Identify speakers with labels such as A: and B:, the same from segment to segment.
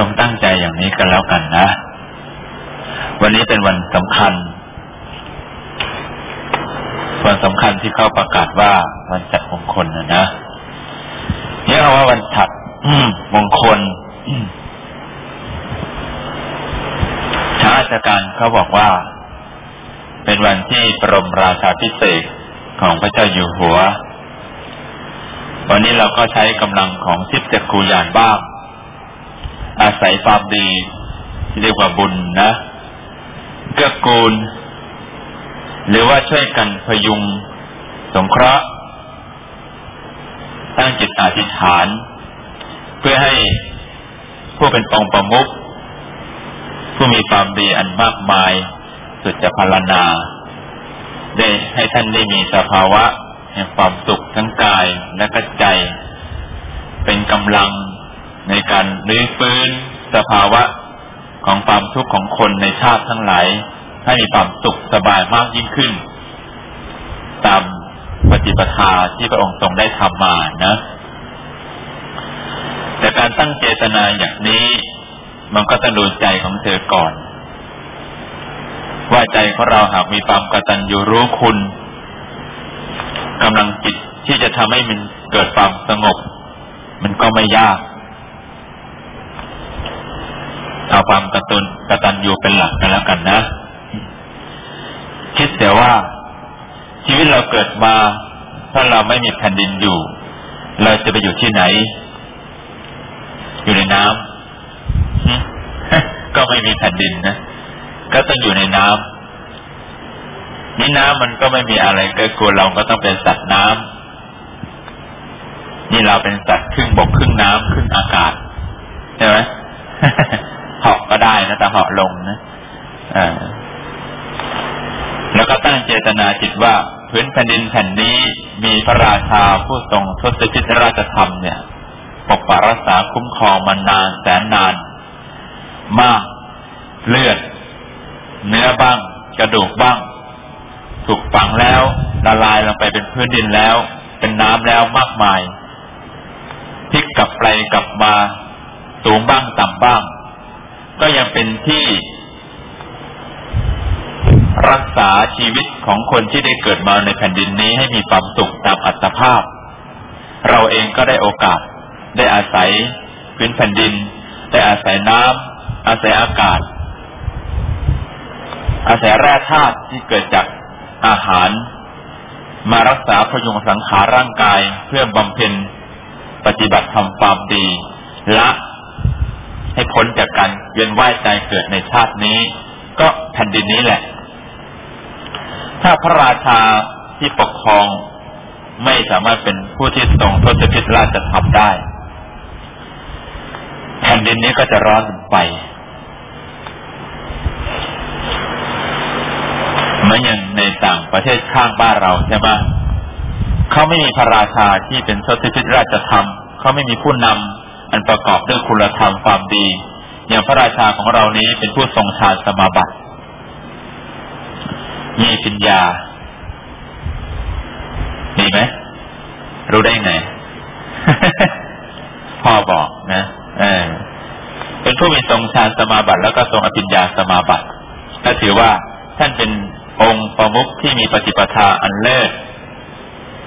A: จงตั้งใจอย่างนี้กันแล้วกันนะ วันนี้เป็นวันสำคัญ วันสำคัญที่เขาประกาศว่าวันจัดมงคลนะนะเรียกว่าวันถัดมงคลชาราชการเขาบอกว่า เป็นวันที่ปรมราชาพิเศษของพระเจ้าอยู่หัว วันนี้เราก็ใช้กำลังของทิพจักรูยานบ้าง อาศัยความดีเรียกว่าบุญนะเกื้อกูล หรือว่าช่วยกันพยุง สงเคราะห์ตั้งจิตอธิษฐาน เพื่อให้ผู้เป็นองค์ประมุขผู้มีความดีอันมากมาย สุดจะพารณา ได้ให้ท่านได้มีสภาวะแห่งความสุขทั้งกายและก็ใจ เป็นกำลัง ในการรื้อฟื้นสภาวะของความทุกข์ของคนในชาติทั้งหลาย ให้มีความสุขสบายมากยิ่งขึ้น ตามปฏิปทาที่พระองค์ทรงได้ทำมานะ แต่การตั้งเจตนาอย่างนี้ มันก็ต้องดูใจของเธอก่อน ว่าใจของเราหากมีความกตัญญูรู้คุณกำลังจิตที่จะทำให้มันเกิดความสงบ มันก็ไม่ยาก เอาความกระตุนกระตัญญูเป็นหลักกันแล้วกันนะ คิดแต่ว่า ชีวิตเราเกิดมา ถ้าเราไม่มีแผ่นดินอยู่ เราจะไปอยู่ที่ไหน อยู่ในน้ำก็ไม่มีแผ่นดินนะก็ต้องอยู่ในน้ำนี่น้ำมันก็ไม่มีอะไรเกิดกลัวเราก็ต้องเป็นสัตว์น้ำนี่เราเป็นสัตว์ครึ่งบกครึ่งน้ำครึ่งอากาศใช่ไหม นะแต่เหาะลงนะอ่าแล้วก็ตั้งเจตนาจิตว่าพื้นแผ่นดินแผ่นนี้มีพระราชาผู้ทรงทศพิธราชธรรมเนี่ยปกปักรักษาคุ้มครองมานานแสนนาน มากเลือด เนื้อบ้าง กระดูกบ้าง ถูกฝังแล้วละลายลงไปเป็นพื้นดินแล้ว เป็นน้ำแล้วมากมายพลิกกลับไปกลับมาสูงบ้างต่ำบ้าง ก็ยังเป็นที่ รักษาชีวิตของคนที่ได้เกิดมาในแผ่นดินนี้ให้มีความสุขตามอัตภาพ เราเองก็ได้โอกาส ได้อาศัยพื้นแผ่นดิน ได้อาศัยน้ำอาศัยอากาศ อาศัยแร่ธาตุที่เกิดจากอาหาร มารักษาพยุงสังขารร่างกายเพื่อบำเพ็ญปฏิบัติทำความดีละ ให้พ้นจากการเวียนว่ายใจเกิดในชาตินี้ ก็แผ่นดินนี้แหละ ถ้าพระราชาที่ปกครองไม่สามารถเป็นผู้ที่ทรงทศพิธราชธรรมได้ แผ่นดินนี้ก็จะร้อนไปเหมือนอย่างในต่างประเทศข้างบ้านเราใช่ไหมเขาไม่มีพระราชาที่เป็นทศพิธราชธรรมเขาไม่มีผู้นำ อันประกอบด้วยคุณธรรมความดี อย่างพระราชาของเรานี้เป็นผู้ทรงฌานสมาบัติ มีปัญญา มีไหม รู้ได้ไง พ่อบอกนะเออเป็นผู้มีทรงฌานสมาบัติแล้วก็ทรงอภิญญาสมาบัติก็ถือว่าท่านเป็นองค์ประมุขที่มีปฏิปทาอันเลิศ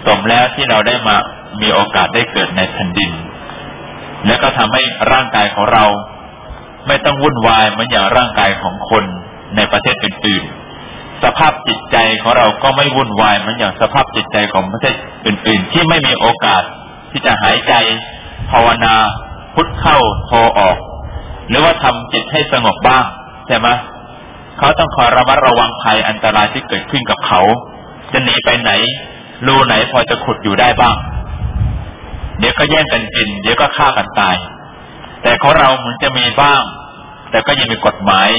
A: สมแล้วที่เราได้มามีโอกาสได้เกิดในแผ่นดิน และก็ทำให้ร่างกายของเรา ไม่ต้องวุ่นวายเหมือนอย่างร่างกายของคนในประเทศอื่นๆสภาพจิตใจของเราก็ไม่วุ่นวายเหมือนอย่างสภาพจิตใจของประเทศอื่น ๆ ที่ไม่มีโอกาสที่จะหายใจ ภาวนา พุทเข้าโทออก หรือว่าทำจิตให้สงบบ้างใช่ไหมเขาต้องคอยระมัดระวังภัยอันตรายที่เกิดขึ้นกับเขา จะหนีไปไหนรูไหนพอจะขุดอยู่ได้บ้าง เดี๋ยวก็แย่งกันกิน เดี๋ยวก็ฆ่ากันตาย แต่ของเราเหมือนจะมีบ้าง แต่ก็ยังมีกฎหมาย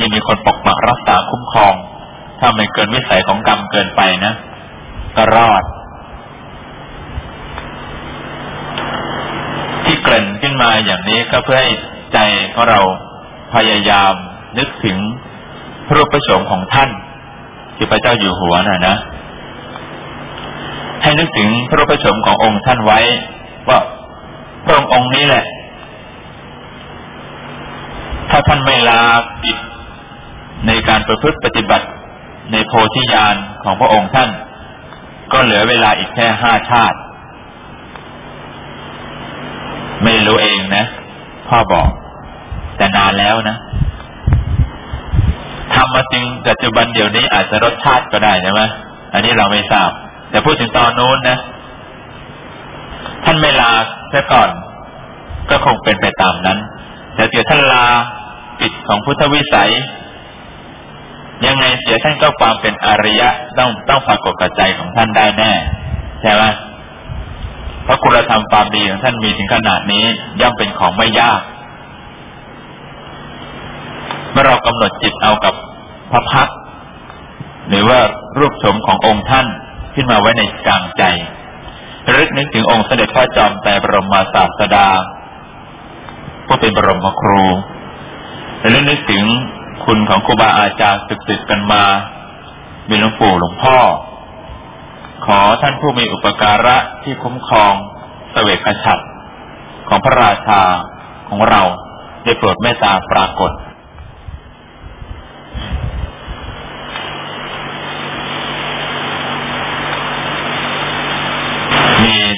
A: ยังมีคนปกปักรักษาคุ้มครอง ถ้าไม่เกินวิสัยของกรรมเกินไปนะก็รอด ที่เกริ่นขึ้นมาอย่างนี้ก็เพื่อให้ใจของเราพยายามนึกถึงพระรูประสงค์ของท่านที่พระเจ้าอยู่หัวน่ะนะ ให้นึกถึงพระรูปประสงค์ขององค์ท่านไว้ ว่าพระองค์องนี้แหละ ถ้าท่านไม่ลากิจในการประพฤติปฏิบัติในโพธิญาณของพระองค์ท่าน ก็เหลือเวลาอีกแค่ห้าชาติ ไม่รู้เองนะ พ่อบอก แต่นานแล้วนะทำมาจริงปัจจุบันเดี๋ยวนี้อาจจะรสชาติก็ได้ใช่ไหมอันนี้เราไม่ทราบ แต่พูดถึงตอนโน้นนะ ท่านไม่ลาแค่ก่อน ก็คงเป็นไปตามนั้นแต่เดี๋ยวท่านลาปิดของพุทธวิสัย ยังไงเสียท่านก็ความเป็นอริยะต้องต้องปรากฏกระใจของท่านได้แน่ใช่ไหมเพราะคุณธรรมความดีของท่านมีถึงขนาดนี้ย่อมเป็นของไม่ยาก เมื่อเรากำหนดจิตเอากับพระพักหรือว่ารูปสมขององค์ท่านขึ้นมาไว้ในกลางใจ รึกนึกถึงองค์เสด็จพระจอมแต่บรมศาสดาผู้เป็นบรมครูรึกนึกถึงคุณของครูบาอาจารย์สืบสืบกันมามีหลวงปู่หลวงพ่อ ขอท่านผู้มีอุปการะที่คุ้มครองสเสวกฉัตรของพระราชาของเราได้โปรดเมตตาปรากฏ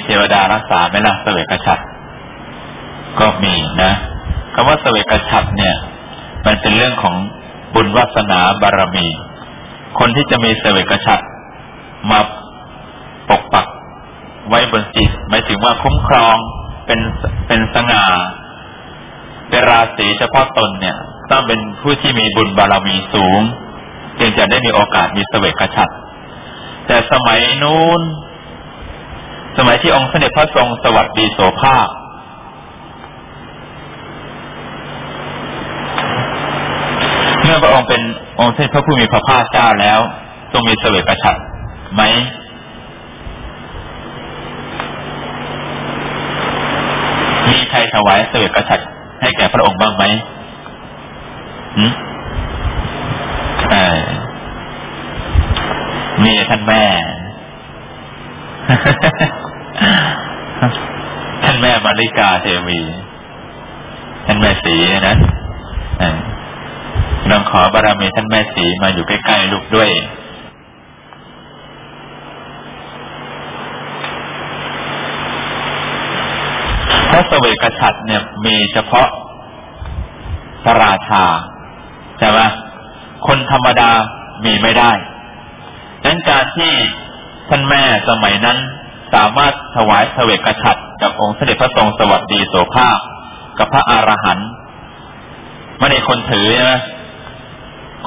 A: เท วดารักษาไม่ละเสวกฉัตรก็มีนะคำว่าเสวกฉัตรเนี่ย มันเป็นเรื่องของบุญวาสนาบารมี คนที่จะมีเสวกฉัตรมาปกปักไว้บนจิตหมายถึงว่าคุ้มครองเป็นเป็นสง่าเป็นราศีเฉพาะตนเนี่ยต้องเป็นผู้ที่มีบุญบารมีสูง จึงจะได้มีโอกาสมีเสวกฉัตรแต่สมัยนู้น สมัยที่องค์เสด็จพระทรงสวัสดีโสภาคเมื่อพระองค์เป็นองค์เสด็จพระผู้มีพระภาคเจ้าแล้วทรงมีเสวกฉัตรไหมมีใครถวายเสวกฉัตรให้แก่พระองค์บ้างไหมหืมมีท่านแม่ท่านแม่มา ริกาเทวีท่านแม่สีนะลองขอบารมีท่านแม่สีมาอยู่ใกล้ๆลูกด้วยพระสเวกฉัตรเนี่ยมีเฉพาะพระราชาใช่ไหมคนธรรมดามีไม่ได้ดังการที่ท่านแม่สมัยนั้นสามารถถวายเสวกฉัตร กับองค์เสด็จพระทรงสวัสดีโสภาคกับพระอรหันต์ไม่ได้คนถือใช่ไหม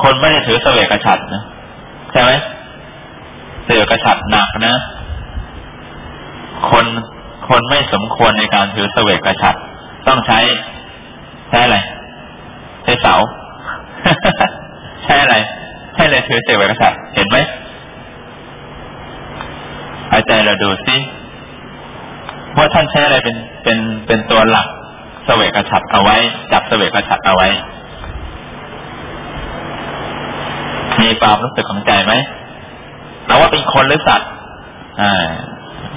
A: คนไม่ได้ถือเสวกฉัตรนะใช่ไหมเสวกฉัตรหนักนะ คนคนไม่สมควรในการถือเสวกฉัตรต้องใช้ใช้อะไรใช้เสาใช้อะไรใช้อะไรถือเสวกฉัตรเห็นไหมหายใจเราดูซิ ว่าท่านใช้อะไรเป็นเป็นเป็นตัวหลักเสวกฉัตรเอาไว้ จับเสวกฉัตรเอาไว้ มีความรู้สึกของใจไหมเราว่าเป็นคนหรือสัตว์อ่า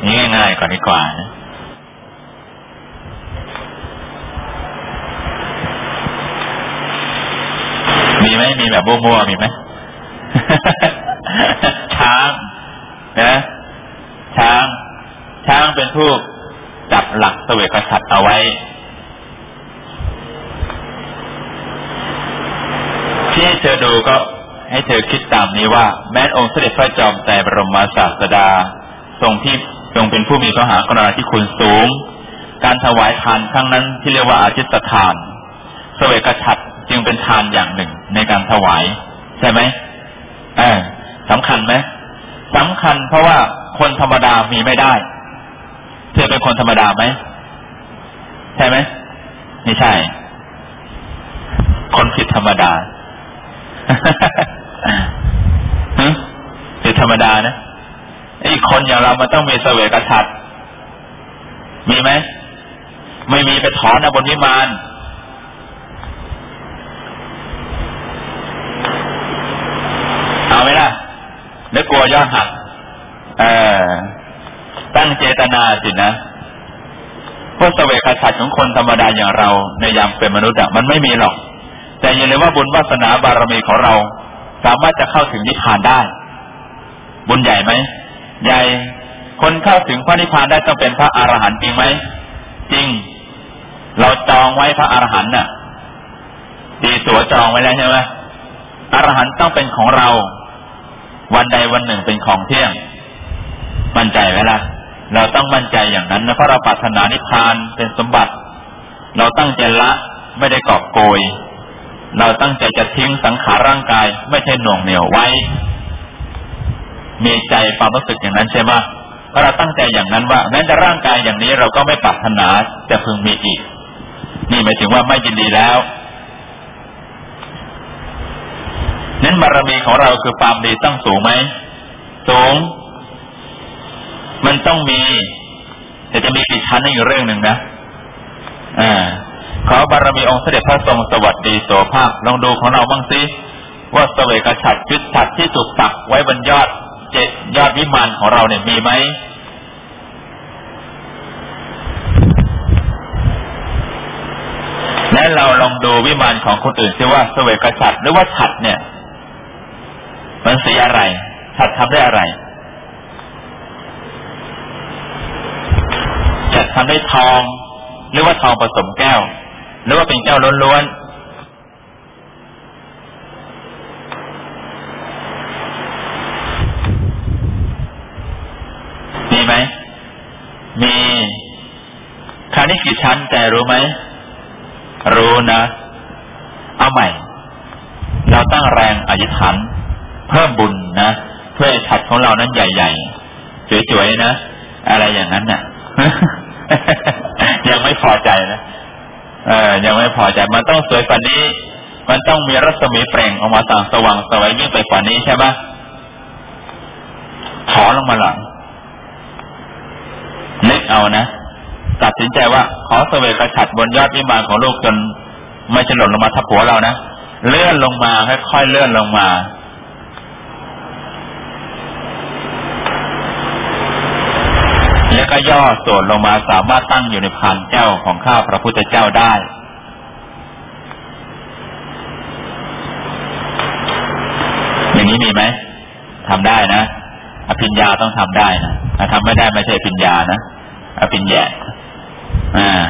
A: นี่ง่ายๆก่อนดีกว่ามีไหมมีแบบมั่วๆมีไหมช้างนะช้าง ช้างเป็นผู้ จับหลักเสวกฉัตรเอาไว้ ที่ให้เธอดูก็ให้เธอคิดตามนี้ว่า แม้องค์เสด็จพระจอมแต่บรมศาสดา ทรงที่ทรงเป็นผู้มีพระหากรณาธิคุณสูง การถวายทานครั้งนั้นที่เรียกว่าอาจิตทานเสวกฉัตรจึงเป็นทานอย่างหนึ่งในการถวาย ใช่ไหมเออสำคัญไหมสำคัญเพราะว่าคนธรรมดามีไม่ได้ เธอเป็นคนธรรมดาไหมใช่ไหมไม่ใช่ คนผิดธรรมดาผิดธรรมดานะไอ้คนอย่างเรามันต้องมีเสวกฉัตรมีไหมไม่มีไปถอนนะบนวิมานเอาไหมล่ะแล้วกลัวยอดหักเออ ตั้งเจตนาสินะพวกเสวกขัดของคนธรรมดาอย่างเราในยามเป็นมนุษย์อะมันไม่มีหรอก แต่อย่าลืมว่าบุญวาสนาบารมีของเรา สามารถจะเข้าถึงนิพพานได้ บุญใหญ่ไหมใหญ่คนเข้าถึงพระนิพพานได้ต้องเป็นพระอรหันต์จริงไหมจริง เราจองไว้พระอรหันต์น่ะตีตัวจองไว้แล้วใช่ไหมอรหันต์ต้องเป็นของเรา วันใดวันหนึ่งเป็นของเที่ยง มั่นใจไหมล่ะ เราต้องมั่นใจอย่างนั้นนะเพราะเราปรารถนานิพพานเป็นสมบัติ เราตั้งใจละไม่ได้กอบโกย เราตั้งใจจะทิ้งสังขารร่างกาย ไม่ใช่หน่วงเหนียวไว้ มีใจความรู้สึกอย่างนั้นใช่ไหมเพราะเราตั้งใจอย่างนั้นว่าแม้จะร่างกายอย่างนี้เราก็ไม่ปรารถนาจะพึงมีอีก นี่หมายถึงว่าไม่ยินดีแล้วนั้นบารมีของเราคือความดีตั้งสูงไหมสูง มันต้องมี แต่จะมีกี่ชั้นนี่อีกเรื่องหนึ่งนะอ่าขอบารมีองค์เสด็จพระทรงสวัสดีโสภาคลองดูของเราบ้างสิว่าสเวกฉัตรยุทธฉัตรที่ถูกตักไว้บนยอดเจยอดวิมานของเราเนี่ยมีไหมและเราลองดูวิมานของคนอื่นซิว่าสเวกฉัตรหรือว่าฉัตรเนี่ย มันสีอะไรฉัตรทำได้อะไร ทำได้ทอง หรือว่าทองผสมแก้ว หรือว่าเป็นแก้วล้วนๆมีไหม มีคราวนี้กี่ชั้นแต่รู้ไหม รู้นะ เอาใหม่ เราตั้งแรงอธิษฐานเพิ่มบุญนะเพื่อฉัดของเรานั้นใหญ่ ๆสวยๆนะ อะไรอย่างนั้นน่ะ ยังไม่พอใจนะเออยังไม่พอใจมันต้องสวยกว่านี้ มันต้องมีรัศมีเปล่งออกมาต่างสว่างสวยยิ่งไปกว่านี้ใช่ไหมขอลงมาหลังนึกเอานะตัดสินใจว่าขอเสวยกระฉัดบนยอดวิมานของลูกจน ไม่จะหล่นลงมาทับหัวเรานะเลื่อนลงมาค่อยๆเลื่อนลงมา แล้วก็ย่อส่วนลงมาสามารถตั้งอยู่ในพานเจ้าของข้าพระพุทธเจ้าได้ อย่างนี้มีไหมทำได้นะอภิญญาต้องทำได้นะถ้าทำไม่ได้ไม่ใช่อภิญญานะอภิญญาอ่า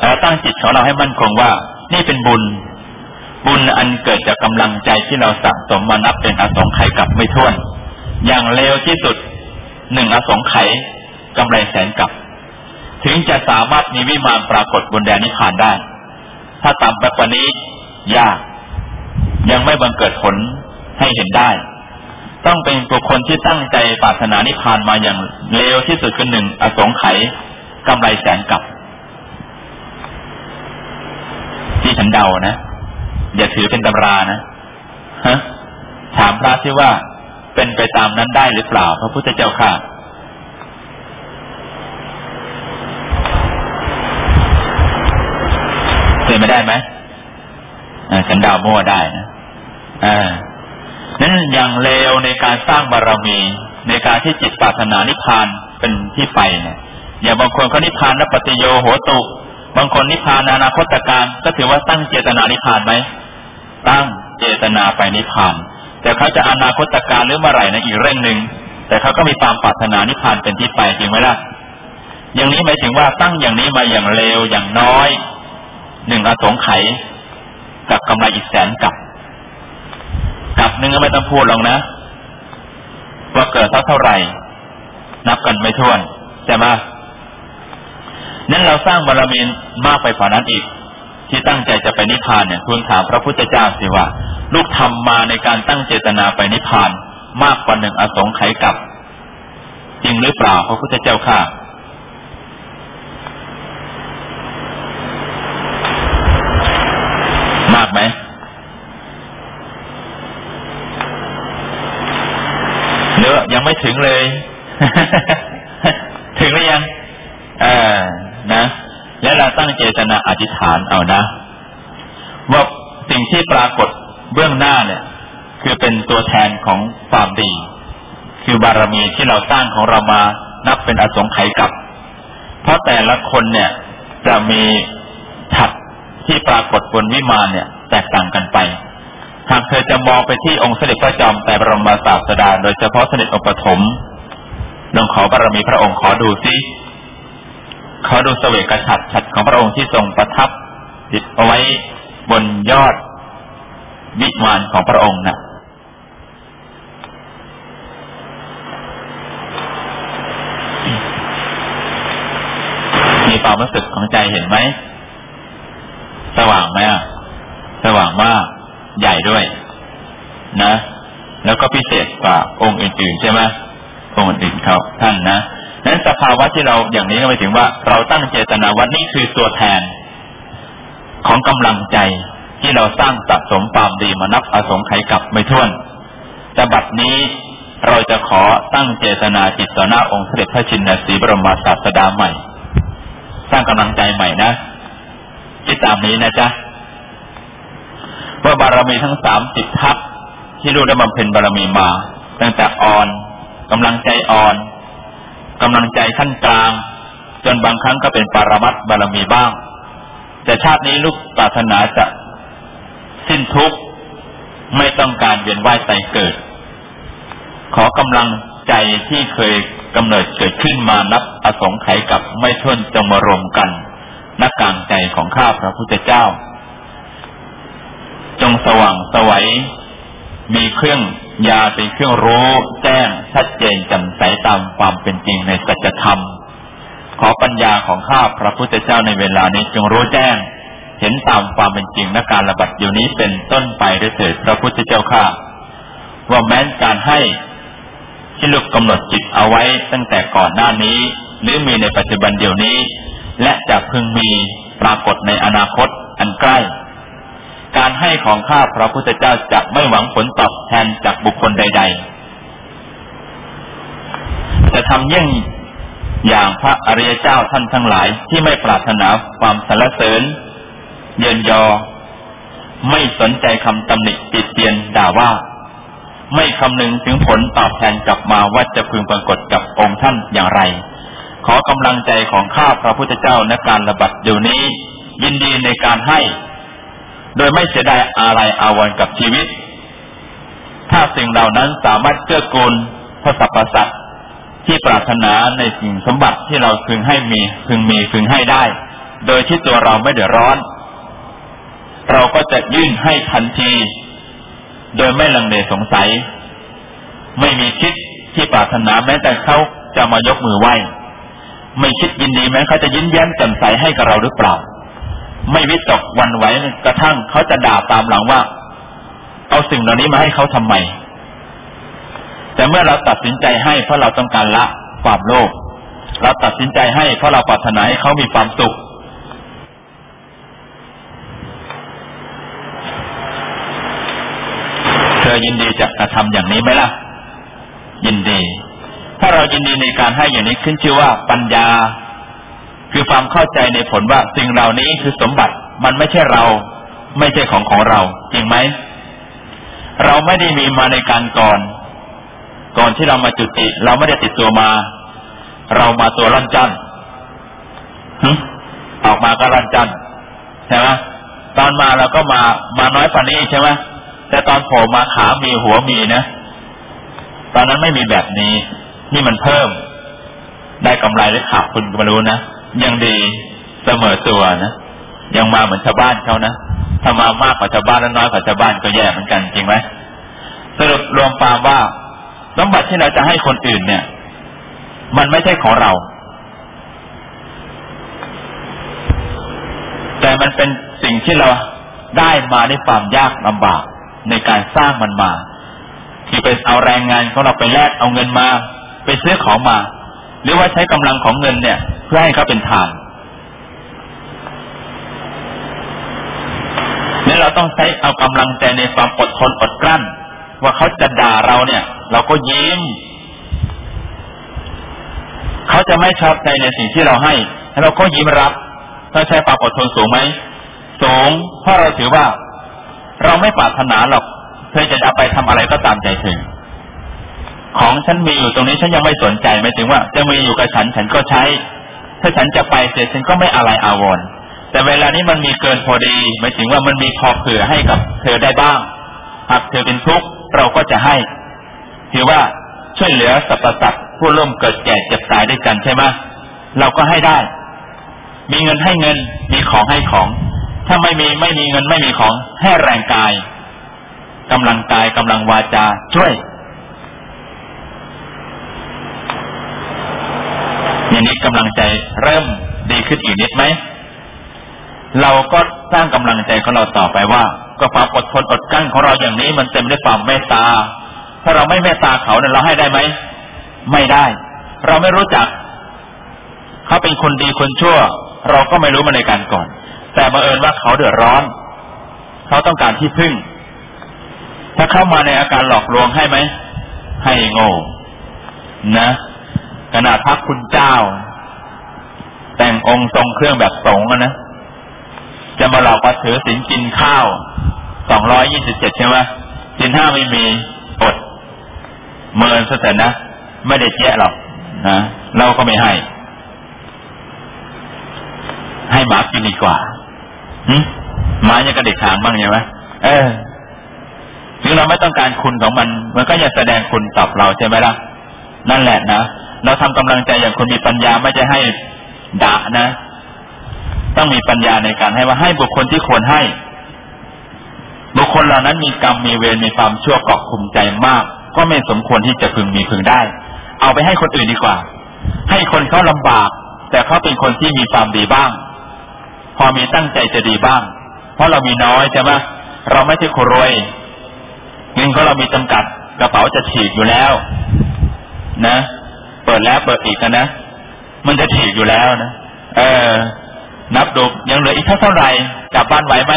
A: เราตั้งจิตของเราให้มั่นคงว่า นี่เป็นบุญ บุญอันเกิดจากกำลังใจที่เราสะสมมานับเป็นอสงไขยกับไม่ท้วน อย่างเร็วที่สุดหนึ่งอสงไขย กำไรแสนกับ ถึงจะสามารถมีวิมานปรากฏบนแดนนิพพานได้ ถ้าต่ำไปกว่านี้ ยาก ยังไม่บังเกิดผลให้เห็นได้ ต้องเป็นบุคคลที่ตั้งใจปรารถนานิพพานมาอย่างเร็วที่สุดคือหนึ่งอสงไขยกำไรแสนกับ ที่ฉันเดานะ อย่าถือเป็นตำรานะฮะถามพระที่ว่าเป็นไปตามนั้นได้หรือเปล่า พระพุทธเจ้าค่ะ เป็นไม่ได้ไหมฉันดาวมั่วได้นะนั้นอย่างเลวในการสร้างบารมี ในการที่จิตปรารถนานิพพานเป็นที่ไปเนี่ยอย่างบางคนเขานิพพานและปฏิโยโหตุ บางคนนิพพานอนาคตการก็ถือว่าตั้งเจตนานิพพานไหมตั้งเจตนาไปนิพพาน แต่เขาจะอนาคตการหรือเมื่อไหร่นะอีกเรื่องหนึ่งแต่เขาก็มีความปรารถนานิพพานเป็นที่ไปจริงไหมล่ะอย่างนี้หมายถึงว่าตั้งอย่างนี้มาอย่างเลวอย่างน้อย หนึ่งอสงไขยกับกำไรอีกแสนกับกับหนึ่งก็ไม่ต้องพูดหรอกนะว่าเกิดเท่าเท่าไหร่ นับกันไม่ถ้วนใช่ไหมนั้นเราสร้างบารมีมากไปกว่านั้นอีก ที่ตั้งใจจะไปนิพพานเนี่ยคุณถามพระพุทธเจ้าสิว่า ลูกทำมาในการตั้งเจตนาไปนิพพานมากกว่าหนึ่งอสงไขยกับจริงหรือเปล่าพระพุทธเจ้าค่ะ มากไหมเนื้อยังไม่ถึงเลย ถึงหรือยังเออนะแล้วเราตั้งเจตนาอธิษฐานเอานะว่าสิ่งที่ปรากฏเบื้องหน้าเนี่ย คือเป็นตัวแทนของความดี คือบารมีที่เราสร้างของเรามานับเป็นอสงไขยกับ เพราะแต่ละคนเนี่ยจะมีฉัด ที่ปรากฏบนวิมานเนี่ย แตกต่างกันไป หากเธอจะมองไปที่องค์เสด็จพระจอมแต่บรมศาสดา โดยเฉพาะเสด็จองค์ปฐมลองขอบารมีพระองค์ขอดูสิขอดูเสวกฉัตรฉัตรของพระองค์ที่ทรงประทับติดเอาไว้บนยอดวิมานของพระองค์นะ่ะมีความรู้สึกของใจเห็นไหม สว่างไหมอะสว่างมากใหญ่ด้วย นะ แล้วก็พิเศษกว่าองค์อื่นๆใช่ไหมองค์อื่นเขาท่านนะนั้นสภาวะที่เราอย่างนี้ก็หมายถึงว่า เราตั้งเจตนาว่านี่คือตัวแทน ของกำลังใจที่เราสร้างสะสมความดีมานับอสงไขยกับไม่ท้วนแต่บัดนี้เราจะขอตั้งเจตนาจิตต่อหน้าองค์เสด็จพระชินสีบรมศาสดาใหม่ สร้างกำลังใจใหม่นะ คิดตามนี้นะจ๊ะว่าบารมีทั้งสามสิบทัพที่รู้ได้บำเพ็ญบารมีมา ตั้งแต่อ่อนกำลังใจอ่อนกำลังใจขั้นกลาง จนบางครั้งก็เป็นปรมัตบารมีบ้าง แต่ชาตินี้ลูกปรารถนาจะสิ้นทุกข์ไม่ต้องการเวียนว่ายตายเกิด ขอกำลังใจที่เคยกำเนิดเกิดขึ้นมานับอสงไขยกับไม่ท้นจงมารวมกัน นักกลางใจของข้าพระพุทธเจ้า จงสว่างสวัยมีเครื่องยาเป็นเครื่องรู้ แจ้งชัดเจนจำใสตามความเป็นจริงในสัจธรรม ขอปัญญาของข้าพระพุทธเจ้าในเวลานี้จงรู้แจ้ง เห็นตามความเป็นจริงและการระบาดอยู่นี้เป็นต้นไปด้วยเถิดพระพุทธเจ้าข้าว่าแม้นการให้ที่ลูกกำหนดจิตเอาไว้ตั้งแต่ก่อนหน้านี้ หรือมีในปัจจุบันเดี๋ยวนี้ และจะพึงมีปรากฏในอนาคตอันใกล้ การให้ของข้าพระพุทธเจ้าจะไม่หวังผลตอบแทนจากบุคคลใด ๆ จะทำยิ่งอย่างพระอริยเจ้าท่านทั้งหลายที่ไม่ปรารถนาความสรรเสริญ เยินยอ ไม่สนใจคำตำหนิติเตียนด่าว่า ไม่คำนึงถึงผลตอบแทนกลับมาว่าจะพึงปรากฏกับองค์ท่านอย่างไร ขอกำลังใจของข้าพระพุทธเจ้าในการระบัดเดี๋ยวนี้ ยินดีในการให้ โดยไม่เสียดายอะไรอาวรกับชีวิต ถ้าสิ่งเหล่านั้นสามารถเกื้อกูลพระสัพพสัตที่ปรารถนาในสิ่งสมบัติที่เราพึงให้มีพึงมีพึงให้ได้ โดยที่ตัวเราไม่เดือดร้อน เราก็จะยื่นให้ทันที โดยไม่ลังเลสงสัย ไม่มีคิดที่ปรารถนาแม้แต่เขาจะมายกมือไหว้ ไม่คิดยินดีแม้เขาจะยิ้มแย้มแจ่มใสให้กับเราหรือเปล่า ไม่วิตกวันไหวกระทั่งเขาจะด่าตามหลังว่า เอาสิ่งเหล่านี้มาให้เขาทำไม แต่เมื่อเราตัดสินใจให้เพราะเราต้องการละความโลภเราตัดสินใจให้เพราะเราปรารถนาให้เขามีความสุข เธอยินดีจะกระทำอย่างนี้ไหมล่ะ ยินดี ถ้าเรายินดีในการให้อย่างนี้ขึ้นชื่อว่าปัญญา คือความเข้าใจในผลว่าสิ่งเหล่านี้คือสมบัติมันไม่ใช่เรา ไม่ใช่ของของเราจริงไหมเราไม่ได้มีมาในการก่อน ก่อนที่เรามาจุติ เราไม่ได้ติดตัวมา เรามาตัวร่อนจันออกมาก็ร่อนจันใช่ไหมตอนมาเราก็มามาน้อยกว่านี้ใช่ไหมแต่ตอนโผล่มาขามีหัวมีนะตอนนั้นไม่มีแบบนี้ นี่มันเพิ่ม ได้กำไรหรือขาดคุณก็ไม่รู้นะยังดีเสมอตัวนะยังมาเหมือนชาวบ้านเขานะถ้ามามากกว่าชาวบ้านแล้วน้อยกว่าชาวบ้านก็แย่เหมือนกันจริงไหมสรุปรวมความว่าสมบัติที่เราจะให้คนอื่นเนี่ย มันไม่ใช่ของเรา แต่มันเป็นสิ่งที่เราได้มาด้วยความยากลำบากในการสร้างมันมา ที่ไปเอาแรงงานของเราไปแลกเอาเงินมา ไปซื้อของมา หรือว่าใช้กำลังของเงินเนี่ย เพื่อให้เขาเป็นทานนี่เราต้องใช้เอากำลังใจในความอดทนอดกลั้น ว่าเขาจะด่าเราเนี่ย เราก็ยิ้มเขาจะไม่ชอบใจในสิ่งที่เราให้เราก็ยิ้มรับเราใช้ความอดทนสูงไหมสูงเพราะเราถือว่า เราไม่ปรารถนาหรอกเธอจะเอาไปทำอะไรก็ตามใจเธอ ของฉันมีอยู่ตรงนี้ฉันยังไม่สนใจไม่ถึงว่าจะมีอยู่กับฉันฉันก็ใช้ ถ้าฉันจะไปเสร็จฉันก็ไม่อะไรอาวรแต่เวลานี้มันมีเกินพอดีหมายถึงว่ามันมีพอเผื่อให้กับเธอได้บ้างหากเธอเป็นทุกข์เราก็จะให้ถือว่าช่วยเหลือสรรพสัตว์ผู้ร่วมเกิดแก่เจ็บตายด้วยกันใช่ไหมเราก็ให้ได้ มีเงินให้เงิน มีของให้ของ ถ้าไม่มีไม่มีเงินไม่มีของให้แรงกายกำลังกายกำลังวาจาช่วย อย่างนี้กำลังใจเริ่มดีขึ้นอีกนิดไหมเราก็สร้างกำลังใจของเราต่อไปว่าก็ความอดทนอดกั้นของเราอย่างนี้มันเต็มด้วยความเมตตา ถ้าเราไม่เมตตาเขาเนี่ยเราให้ได้ไหม ไม่ได้ เราไม่รู้จัก เขาเป็นคนดีคนชั่ว เราก็ไม่รู้มาในการก่อน แต่บังเอิญว่าเขาเดือดร้อน เขาต้องการที่พึ่ง ถ้าเข้ามาในอาการหลอกลวงให้ไหม ให้โง่ นะ ขนาดพระคุณเจ้า แต่งองค์ทรงเครื่องแบบสงฆ์นะจะมาหลอกว่าถือสินกินข้าวสองร้อยยี่สิบเจ็ดใช่ไหมสินห้าไม่มีอดเมินซะแต่นะ ไม่ได้แยะหรอกนะเราก็ไม่ให้ ให้หมากินดีกว่าหมายังกระเด็กหางบ้างใช่ไหมเออถึงเราไม่ต้องการคุณของมัน มันก็จะแสดงคุณตอบเราใช่ไหมล่ะ นั่นแหละนะ เราทำกำลังใจอย่างคนมีปัญญาไม่ใช่ให้ด่านะ ต้องมีปัญญาในการให้ว่าให้บุคคลที่ควรให้ บุคคลเหล่านั้นมีกรรมมีเวรมีความชั่วเกาะคุมใจมาก ก็ไม่สมควรที่จะพึงมีพึงได้ เอาไปให้คนอื่นดีกว่า ให้คนเขาลำบาก แต่เขาเป็นคนที่มีความดีบ้าง พอมีตั้งใจจะดีบ้าง เพราะเรามีน้อยใช่ไหมเราไม่ใช่คนรวยเงินของเรามีจำกัดกระเป๋าจะฉีกอยู่แล้ว นะ เปิดแล้วเปิดอีกนะ มันจะฉีกอยู่แล้วนะ เออ นับดูยังเหลืออีกเท่าไหร่กลับบ้านไหวไหม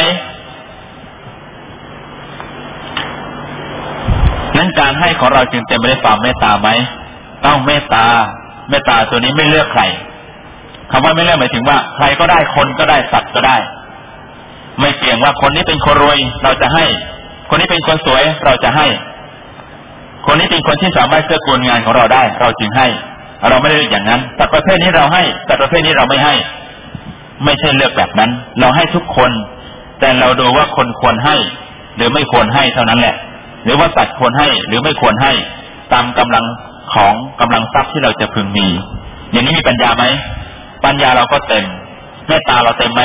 A: นั้นการให้ของเราจึงเต็มไปด้วยความเมตตาไหมต้องเมตตา เมตตาตัวนี้ไม่เลือกใครคำว่าไม่เลือกหมายถึงว่า ใครก็ได้คนก็ได้สัตว์ก็ได้ ไม่เกี่ยงว่าคนนี้เป็นคนรวยเราจะให้ คนนี้เป็นคนสวยเราจะให้ คนนี้เป็นคนที่สามารถเกื้อกูลงานของเราได้ เราจึงให้ เราไม่ได้เลือกอย่างนั้นแต่ประเภทนี้เราให้แต่ประเภทนี้เราไม่ให้ ไม่ใช่เลือกแบบนั้น เราให้ทุกคน แต่เราดูว่าคนควรให้ หรือไม่ควรให้เท่านั้นแหละ หรือว่าสัตว์ควรให้หรือไม่ควรให้ ตามกำลังของกำลังทรัพย์ที่เราจะพึงมี อย่างนี้มีปัญญาไหมปัญญาเราก็เต็มเมตตาเราเต็มไหม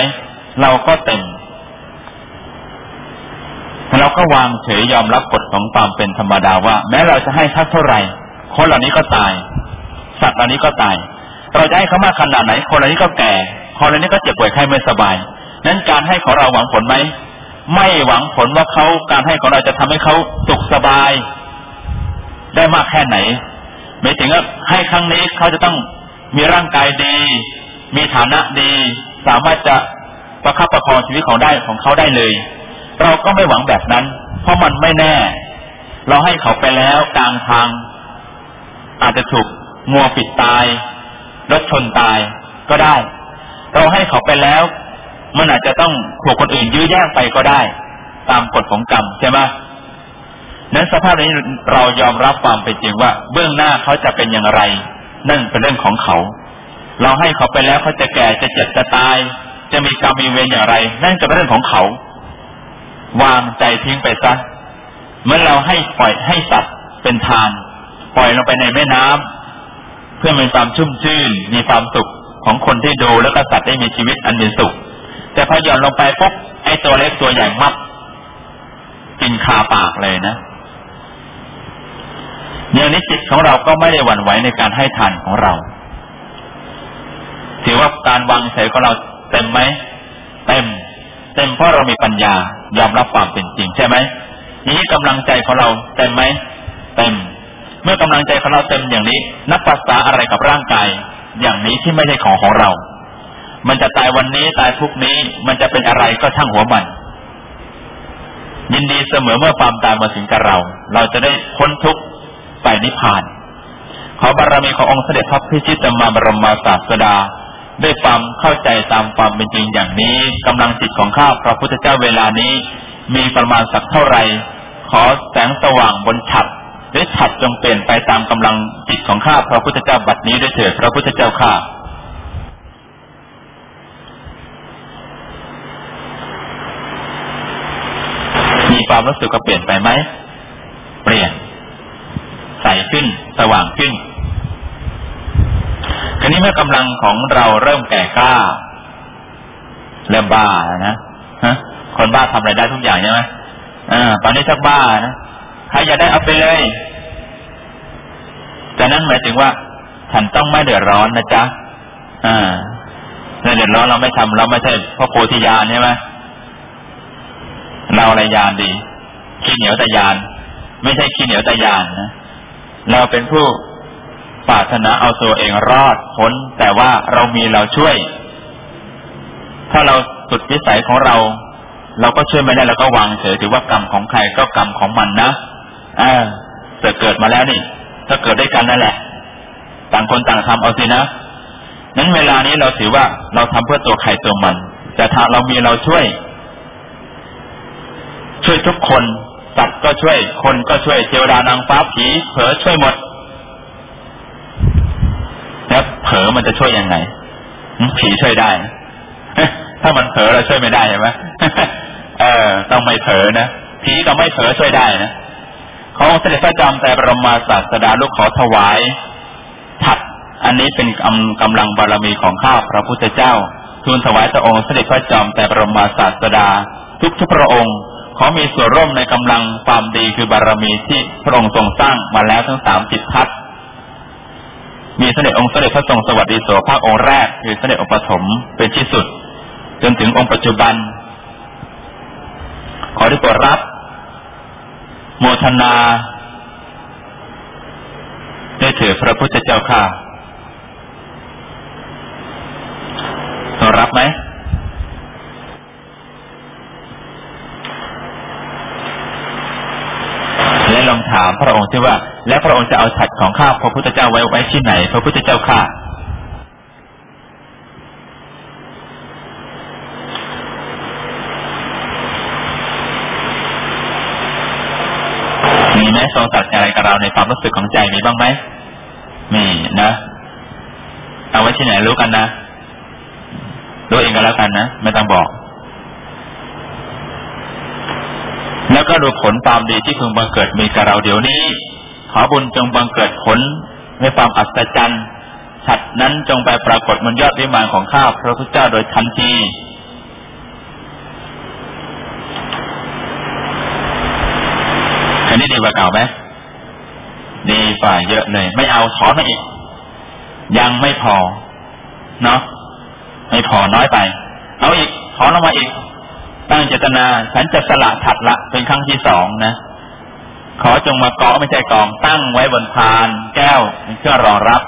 A: เราก็เต็ม เราก็วางเฉยยอมรับกฎของความเป็นธรรมดาว่า แม้เราจะให้ทักเท่าไหร่คนเหล่านี้ก็ตาย สัตว์เหล่านี้ก็ตาย เราจะให้เขามากขนาดไหน คนเหล่านี้ก็แก่ คนเหล่านี้ก็เจ็บป่วยไข้ไม่สบาย นั้นการให้ของเราหวังผลไหมไม่หวังผลว่าเขาการให้ของเราจะทำให้เขาสุขสบาย ได้มากแค่ไหนไม่ถึงว่าให้ครั้งนี้เขาจะต้องมีร่างกายดี มีฐานะดี สามารถจะประคับประคองชีวิตของได้ของเขาได้เลย เราก็ไม่หวังแบบนั้น เพราะมันไม่แน่ เราให้เขาไปแล้วกลางทาง อาจจะถูกงัวปิดตายรถชนตายก็ได้ เราให้เขาไปแล้ว มันอาจจะต้องถูกคนอื่นยื้อแย่งไปก็ได้ ตามกฎของกรรมใช่ไหมนั้นสภาพนี้เรายอมรับความเป็นจริงว่า เบื้องหน้าเขาจะเป็นอย่างไร นั่นเป็นเรื่องของเขา เราให้เขาไปแล้วเขาจะแก่จะเจ็บจะตาย จะมีกรรมมีเวรอย่างไร นั่นก็เป็นเรื่องของเขา วางใจทิ้งไปซะเมื่อเราให้ปล่อยให้สัตว์เป็นทานปล่อยลงไปในแม่น้ำเพื่อมีความชุ่มชื่น มีความสุขของคนที่ดูแล้วก็สัตว์ได้มีชีวิตอันเป็นสุข แต่พอหย่อนลงไปปุ๊บไอ้ตัวเล็กตัวใหญ่มับกินคาปากเลยนะอย่างนี้จิตของเราก็ไม่ได้หวั่นไหวในการให้ทานของเราถือว่าการวางใจของเราเต็มไหมเต็ม เต็มเพราะเรามีปัญญายอมรับความเป็นจริงใช่ไหมนี้กำลังใจของเราเต็มไหมเต็ม เมื่อกำลังใจของเราเต็มอย่างนี้ นับภาษาอะไรกับร่างกาย อย่างนี้ที่ไม่ใช่ของของเรา มันจะตายวันนี้ตายทุกนี้ มันจะเป็นอะไรก็ช่างหัวมัน ยินดีเสมอเมื่อความตายมาถึงกับเรา เราจะได้พ้นทุกข์ไปนิพพาน ขอบารมีขององค์เสด็จพระพิชิตมาบรมมาศาสดา ด้วยความเข้าใจตามความเป็นจริงอย่างนี้กำลังจิตของข้าพระพุทธเจ้าเวลานี้ มีประมาณสักเท่าไหร่ขอแสงสว่างบนฉับหรือฉับจงเปลี่ยนไปตามกำลังจิตของข้าพระพุทธเจ้าบัดนี้ด้วยเถิดพระพุทธเจ้าข้ามีความรู้สึกก็เปลี่ยนไปไหมเปลี่ยนใสขึ้นสว่างขึ้น นี้เมื่อกำลังของเราเริ่มแก่กล้าเริ่มบ้านะฮะคนบ้าทำอะไรได้ทุกอย่างใช่ไหมอ่าตอนนี้ชักบ้านะใครอยากได้เอาไปเลยแต่นั้นหมายถึงว่า ฉันต้องไม่เดือดร้อนนะจ๊ะอ่าไม่เดือดร้อนเราไม่ทำเราไม่ใช่พ่อโคธิยานใช่ไหมเราอะไรยานดีขี้เหนียวแต่ยาน ไม่ใช่ขี้เหนียวแต่ยานนะเราเป็นผู้ ปรารถนาเอาตัวเองรอดพ้น แต่ว่าเรามีเราช่วย ถ้าเราสุดวิสัยของเรา เราก็ช่วยไม่ได้เราก็วางเฉยถือว่ากรรมของใครก็กรรมของมันนะอ่าเกิดเกิดมาแล้วนี่ ถ้าเกิดได้กันนั่นแหละ ต่างคนต่างทำเอาสินะนั้นเวลานี้เราถือว่าเราทำเพื่อตัวใครตัวมัน แต่ถ้าเรามีเราช่วย ช่วยทุกคนสัตว์ก็ช่วย คนก็ช่วยเทวดานางฟ้าผีเผลอช่วยหมด แล้วเผลอมันจะช่วยยังไงผีช่วยได้ ถ้ามันเผลอเราช่วยไม่ได้ใช่ไหมเออ ต้องไม่เผลอนะผีต้องไม่เผลอช่วยได้นะของเสด็จพระจอมแต่บรมศาสดาลูกขอถวายถัดอันนี้เป็นกำกำลังบารมีของข้าพระพุทธเจ้าทูลถวายพระองค์เสด็จพระจอมแต่บรมศาสดา ทุกทุกพระองค์ขอมีส่วนร่วมในกำลังความดีคือบารมีที่พระองค์ทรงสร้างมาแล้วทั้งสามสิบทัศ มีเสด็จองค์เสด็จพระทรงสวัสดีโสภาคองค์แรกคือเสด็จองค์ปฐมเป็นที่สุด จนถึงองค์ปัจจุบัน ขอที่โปรดรับ โมทนา ได้เถือพระพุทธเจ้าค่ะต้องรับไหมและลองถามพระองค์ที่ว่า และพระองค์จะเอาฉัดของข้าพระพุทธเจ้าไว้ไว้ที่ไหน พระพุทธเจ้าค่ะมีไหมทรงตัดอะไรกับเราในความรู้สึกของใจมีบ้างไหมมีนะ เอาไว้ที่ไหนรู้กันนะรู้เองก็แล้วกันนะไม่ต้องบอก แล้วก็ดูผลความดีที่พึงบังเกิดมีกับเราเดี๋ยวนี้ ขอบุญจงบังเกิดผลในความอัศจรรย์ฉัดนั้นจงไปปรากฏบนยอดวิมานของข้าพระพุทธเจ้าโดยทันทีนนี้ดีกว่าเก่าไหมดีฝ่ายเยอะเลย ไม่เอาถอนมาอีก ยังไม่พอ เนาะไม่พอน้อยไป เอาอีกถอนออกมาอีก ตั้งเจตนา ฉันจะสละถัดละเป็นครั้งที่สองนะ จงมาเกาะไม่ใช่กองตั้งไว้บนพาน แก้วเพื่อรอรับ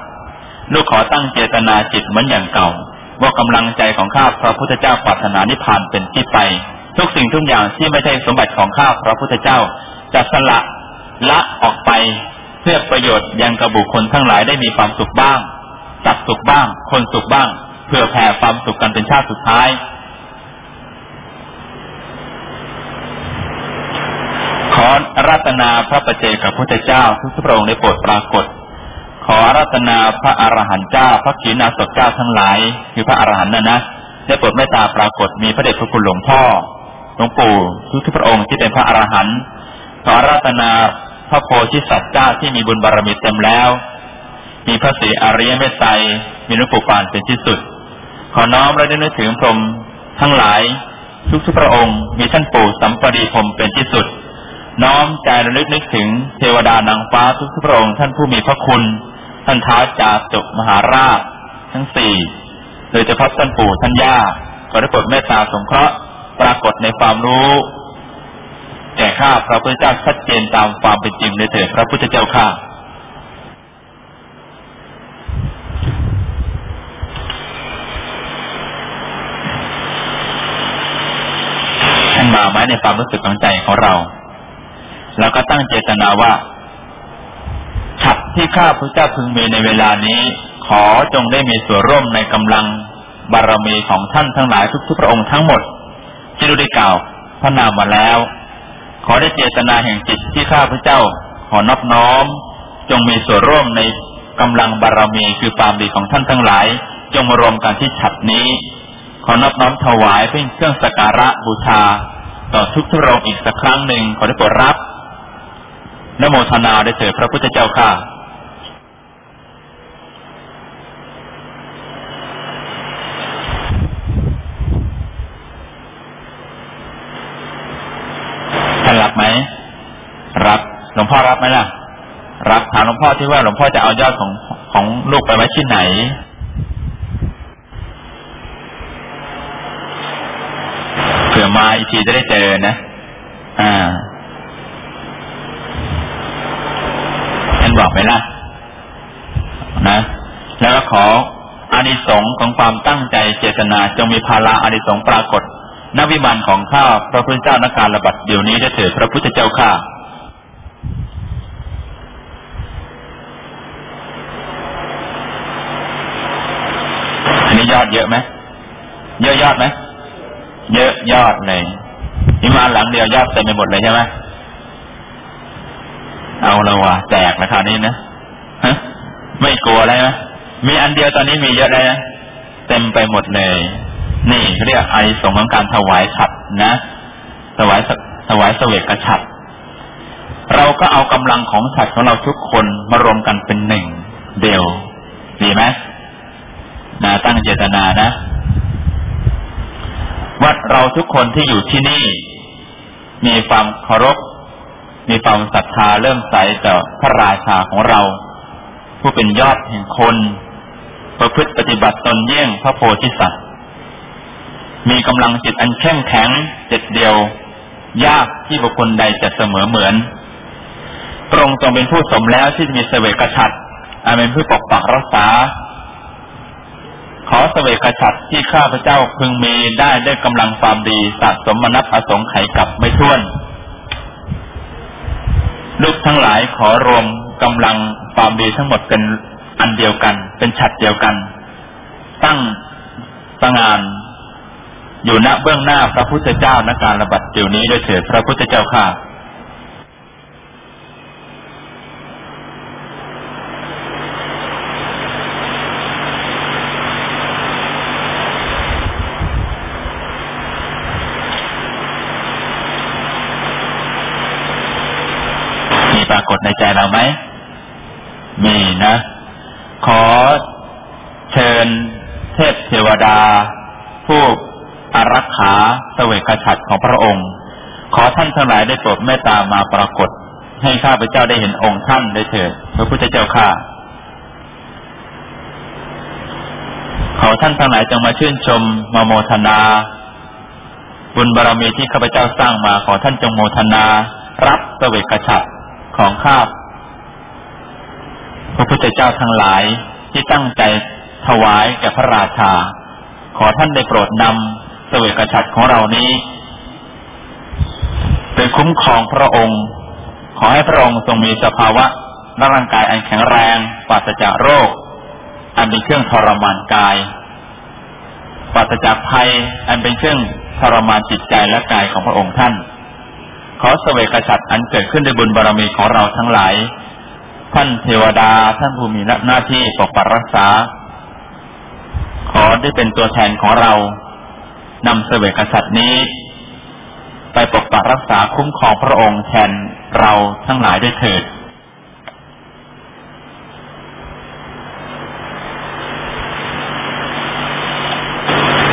A: ลูกขอตั้งเจตนาจิตเหมือนอย่างเก่า ว่ากำลังใจของข้าพระพุทธเจ้าปรารถนานิพพานเป็นที่ไป ทุกสิ่งทุกอย่างที่ไม่ใช่สมบัติของข้าพระพุทธเจ้าจะสละละออกไป เพื่อประโยชน์ยังกระบุคคลทั้งหลายได้มีความสุขบ้างสัตว์สุขบ้าง คนสุขบ้างเพื่อแผ่ความสุขกันเป็นชาติสุดท้าย ขอรัต นาพระประเจกับพระเจ้าทุกพระองค์ได้โปรดปรากฏ ขอรัตนาพระอรหันต์เจ้า พระขีณาสพเจ้าทั้งหลาย คือพระอรหันต์นั่นะได้โปรดเมตตาปรากฏมีพระเดชพระคุณหลวงพ่อหลวงปู่ทุกทุกพระองค์ที่เป็นพระอรหันต์ขอรัตนาพระโพธิสัตว์เจ้าที่มีบุญบารรมีเต็มแล้ว มีพระศรีอริยเมตไตรมีนุปุปานเป็นที่สุด ขอน้อมและได้นึกถึงพรหมทั้งหลายทุกทุกพระองค์มีท่านปู่สัมปดีพรมเป็นที่สุด น้อมใจระลึกนึกถึงเทวดานางฟ้าทุกพระองค์ท่านผู้มีพระคุณ ท่านท้าวจาตุมหาราช ทั้งสี่โดยเฉพาะท่านปู่ท่านย่าขอได้โปรดเมตตาสงเคราะห์ปรากฏในความรู้แก่ข้าพระพุทธเจ้าชัดเจนตามความเป็นจริงเลยเถิดพระพุทธเจ้าข้าท่านมาไหมในความรู้สึกของใจของเรา แล้วก็ตั้งเจตนาว่าฉัดที่ข้าพระเจ้าพึงมีในเวลานี้ ขอจงได้มีส่วนร่วมในกำลังบารมีของท่านทั้งหลายทุกๆพระองค์ทั้งหมดที่ได้กล่าวพระนามมาแล้ว ขอได้เจตนาแห่งจิตที่ข้าพระเจ้า ขอนอบน้อม จงมีส่วนร่วมในกำลังบารมีคือความดีของท่านทั้งหลาย จงมารวมกันที่ฉัดนี้ ขอนอบน้อมถวายเพื่อเครื่องสักการะบูชา ต่อทุกทุรงอีกสักครั้งหนึ่งขอได้โปรดรับ นโมทนาได้เถิดพระพุทธเจ้าข้าท่านรับไหม รับหลวงพ่อรับไหมล่ะ รับถามหลวงพ่อที่ว่าหลวงพ่อจะเอายอดของของลูกไปไว้ที่ไหนเผื่อมาอีกทีจะได้เจอนะ อ่า บอกไปละนะ แล้วก็ขออานิสงส์ของความตั้งใจเจตนาจงมีภาระอานิสงส์ปรากฏนวิบันของข้าพระพุทธเจ้านักการระบัดเดี๋ยวนี้ได้เถิดพระพุทธเจ้าข้าอันนี้ยอดเยอะไหมเยอะยอดไหมเยอะยอดเลยนี่มาหลังเดียวยอดเต็มไปหมดเลยใช่ไหม เอาละวะแจกราครานี้นะฮะไม่กลัวอะไรไหมมีอันเดียวตอนนี้มีเยอะเลยนะเต็มไปหมดเลย นี่เรียกไอสงของการถวายฉัดนะถวายถวายเสวกฉัดเราก็เอากำลังของฉัดของเราทุกคนมารวมกันเป็นหนึ่งเดียว ดีไหมนะตั้งเจตนานะว่าเราทุกคนที่อยู่ที่นี่ มีความเคารพ มีความศรัทธาเริ่มใสต่อพระราชาของเรา ผู้เป็นยอดแห่งคน ประพฤติปฏิบัติตนเยี่ยงพระโพธิสัตว์มีกำลังจิตอันเข้มแข็งเจ็ดเดียว ยากที่บุคคลใดจะเสมอเหมือนพระองค์ทรงเป็นผู้สมแล้วที่มีเสวกฉัตรอาเป็นผู้ปกปักรักษา ขอสเสวกฉัตรที่ข้าพเจ้าพึงมีได้ด้วยกำลังความดีสะสมมนับอสงไขยกับไม่ท้วน ลูกทั้งหลายขอรวมกำลังความดีทั้งหมดเป็นอันเดียวกัน เป็นฉัดเดียวกัน ตั้งตังงาน อยู่ณเบื้องหน้าพระพุทธเจ้าณการระบัดเดี๋ยวนี้ด้วยเถิดพระพุทธเจ้าข้าากฏในใจเรา ไหม มีนะ ขอเชิญเทพเทวดา ผู้อารักขาเสวกฉัตรของพระองค์ ขอท่านทั้งหลายได้โปรดเมตตามาปรากฏ ให้ข้าพเจ้าได้เห็นองค์ท่านได้เถิดพระพุทธเจ้าข้าขอท่านทั้งหลายจงมาชื่นชมมาโมทนา บุญบารรมีที่ข้าพเจ้าสร้างมาขอท่านจงโมทนา รับเสวกฉัตรของข้า พุทธเจ้าทั้งหลายที่ตั้งใจถวายแก่พระราชา ขอท่านได้โปรดนำเสวกระฉัตรของเรานี้เป็นคุ้มครองพระองค์ ขอให้พระองค์ทรงมีสภาวะร่างกายอันแข็งแรงปราศจากโรค อันเป็นเครื่องทรมานกายปราศจากภัย อันเป็นเครื่องทรมานจิตใจและกายของพระองค์ท่าน ขอสเสวกฉัตรอันเกิดขึ้นด้วยบุญบารรมีของเราทั้งหลาย ท่านเทวดาท่านผู้มีหน้าที่ปกปักรักษา ขอได้เป็นตัวแทนของเรานำเสวกษัตริย์นี้ ไปปกปักรักษาคุ้มครองพระองค์แทนเราทั้งหลายด้วยเถิด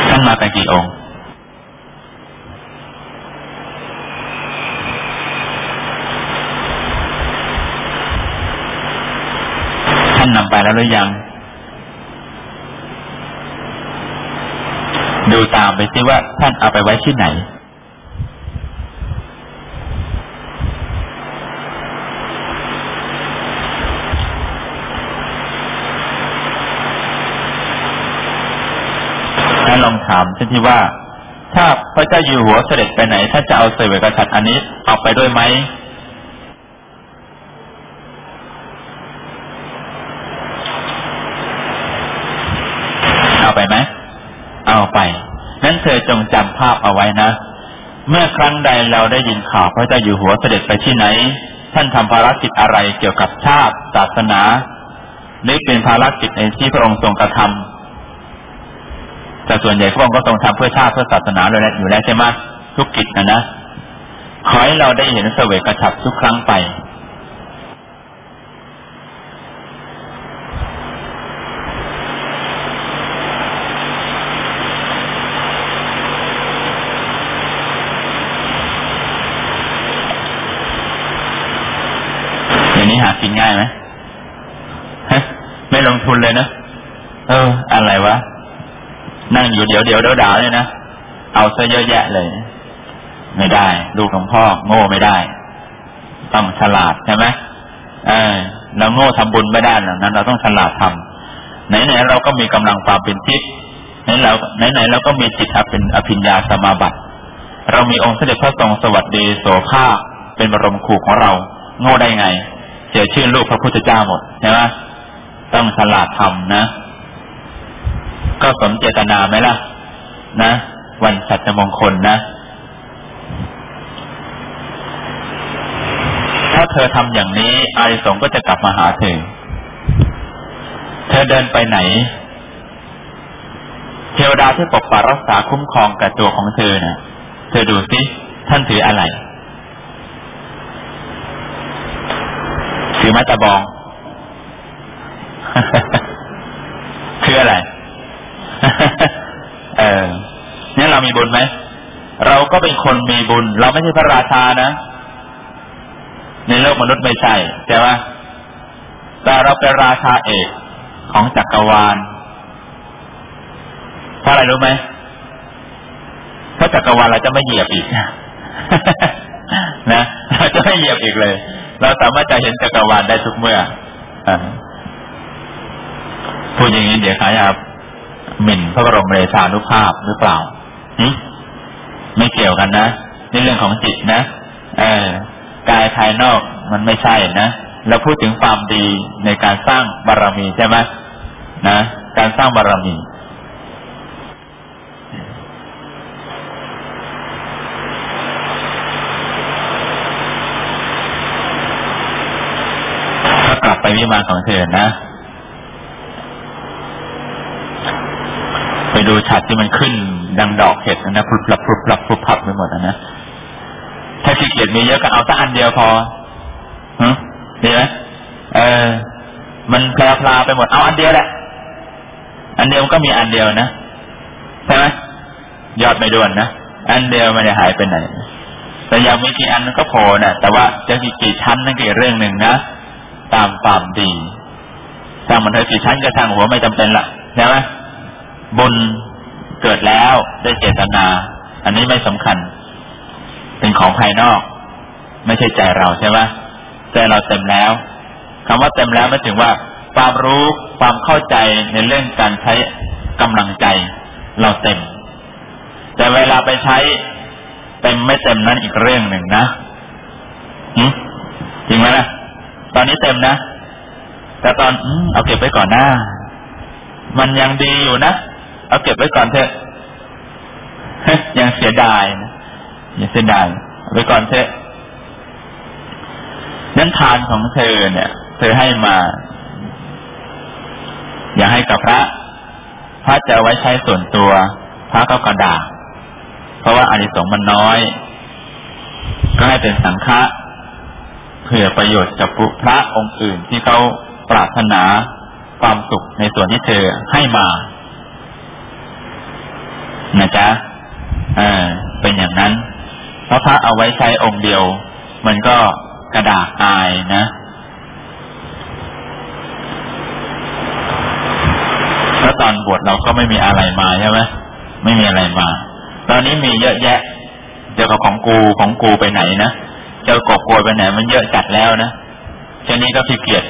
A: ท่านมากันกี่องค์ แล้วหรือยัง ดูตามไปซิว่าท่านเอาไปไว้ที่ไหนถ้าลองถามเช่นที่ว่า ถ้าพระเจ้าอยู่หัวเสด็จไปไหนท่านจะเอาเสวยกษัตริย์อันนี้ออกไปด้วยไหมไปไหม เอาไป นั้นเธอจงจำภาพเอาไว้นะ เมื่อครั้งใดเราได้ยินข่าวพระเจ้าอยู่หัวเสด็จไปที่ไหน ท่านทำภารกิจอะไรเกี่ยวกับชาติศาสนาหรือเป็นภารกิจในที่พระองค์ทรงกระทำแต่ส่วนใหญ่พระองค์ก็ทรงทำเพื่อชาติเพื่อศาสนาเลยอยู่แล้วใช่ไหมทุกกิจนะนะขอให้เราได้เห็นเสวกฉับทุกครั้งไปอย่างนี้หากินง่ายไหมไม่ลงทุนเลยนะ เออ อะไรวะ นั่งอยู่เดี๋ยวเดี๋ยวเดี๋ยวดาเนี่ยนะเอาซะเยอะแยะเลย ไม่ได้ ลูกของพ่อ โง่ไม่ได้ ต้องฉลาดใช่ไหมเออเราโง่ทำบุญไม่ได้หรอกนั้น เราต้องฉลาดทำไหนๆเราก็มีกำลังความเป็นทิพย์ไหนเราไหนๆเราก็มีจิตเป็นอภิญญาสมาบัติ เรามีองค์เสด็จพระทรงสวัสดีโสภาเป็นบรมครูของเรา โง่ได้ไง เสียชื่อลูกพระพุทธเจ้าหมดใช่ไหมต้องฉลาดทำนะ ก็สมเจตนาไหมล่ะ นะ วันสัจมงคลนะ ถ้าเธอทำอย่างนี้อาริสงก็จะกลับมาหาเธอ เธอเดินไปไหน เทวดาที่ปกปักรักษาคุ้มครองกับตัวของเธอนะ่ะ เธอดูสิท่านถืออะไร ถือไม้ตะบอง คืออะไร เออนี่ยเรามีบุญไหมเราก็เป็นคนมีบุญ เราไม่ใช่พระราชานะ ในโลกมนุษย์ไม่ใช่ใช่ไหมแต่เราเป็นราชาเอกของจักรวาลเพราะอะไรรู้ไหมเพราะจักรวาลเราจะไม่เหยียบอีกนะเราจะไม่เหยียบอีกเลย เราสามารถจะเห็นจักรวาลได้ทุกเมื่ออพูดอย่างนี้เดี๋ยวขาจะ หมิ่นพระบรมเดชานุภาพหรือเปล่าไม่เกี่ยวกันนะนี่เรื่องของจิตนะเออกายภายนอกมันไม่ใช่นะเราพูดถึงความดีในการสร้างบารรมีใช่ไหมนะการสร้างบารรมีก็กลับไปวิมานของเธอนะไป ดูฉัดที่มันขึ้น ดังดอกเห็ดนะพลุบพลับพลุบพลับพลุบพับไปหมดนะถ้าขี้เกียจมีเยอะก็เอาสักอันเดียวพอฮึดีไหมเออ มันแพลพลาไปหมดเอาอันเดียวแหละ อันเดียวก็มีอันเดียวนะใช่ไหมยอดไม่ด่วนนะอันเดียวมันจะหายไปไหนแต่ยังมีกี่อันก็โผล่นะแต่ว่าจะกี่กี่ชั้นนั่นกี่เรื่องหนึ่งนะตามความดีสร้างมันเถอะกี่ชั้นก็ทางหัวไม่จำเป็นละใช่ไหม บุญเกิดแล้วได้เจตนา อันนี้ไม่สำคัญ เป็นของภายนอก ไม่ใช่ใจเราใช่ไหมใจเราเต็มแล้วคำว่าเต็มแล้วไม่ถึงว่า ความรู้ความเข้าใจในเรื่องการใช้กำลังใจ เราเต็ม แต่เวลาไปใช้เต็มไม่เต็มนั้นอีกเรื่องหนึ่งนะจริงไหมนะตอนนี้เต็มนะแต่ตอนอเอาเก็บไว้ก่อนหน้า มันยังดีอยู่นะ เอาเก็บไว้ก่อนเถอะยังเสียดายนะยังเสียดายไว้ก่อนเถอะนั้นทานของเธอเนี่ย เธอให้มา อย่าให้กับพระ พระจะไว้ใช้ส่วนตัว พระก็กระดาเพราะว่าอานิสงส์มันน้อย ก็ให้เป็นสังฆะเพื่อประโยชน์กับพระองค์อื่นที่เขาปรารถนาความสุขในส่วนที่เธอให้มา นะจ๊ะเออเป็นอย่างนั้นเพราะพระเอาไว้ใช้องค์เดียว มันก็กระดาษอายนะแล้วตอนบวชเราก็ไม่มีอะไรมาใช่ไหมไม่มีอะไรมา ตอนนี้มีเยอะแยะเจ้าของกูของกูไปไหนนะเจ้ากบโกยไปไหน มันเยอะจัดแล้วนะเช่นนี้ก็ขี้เกียจ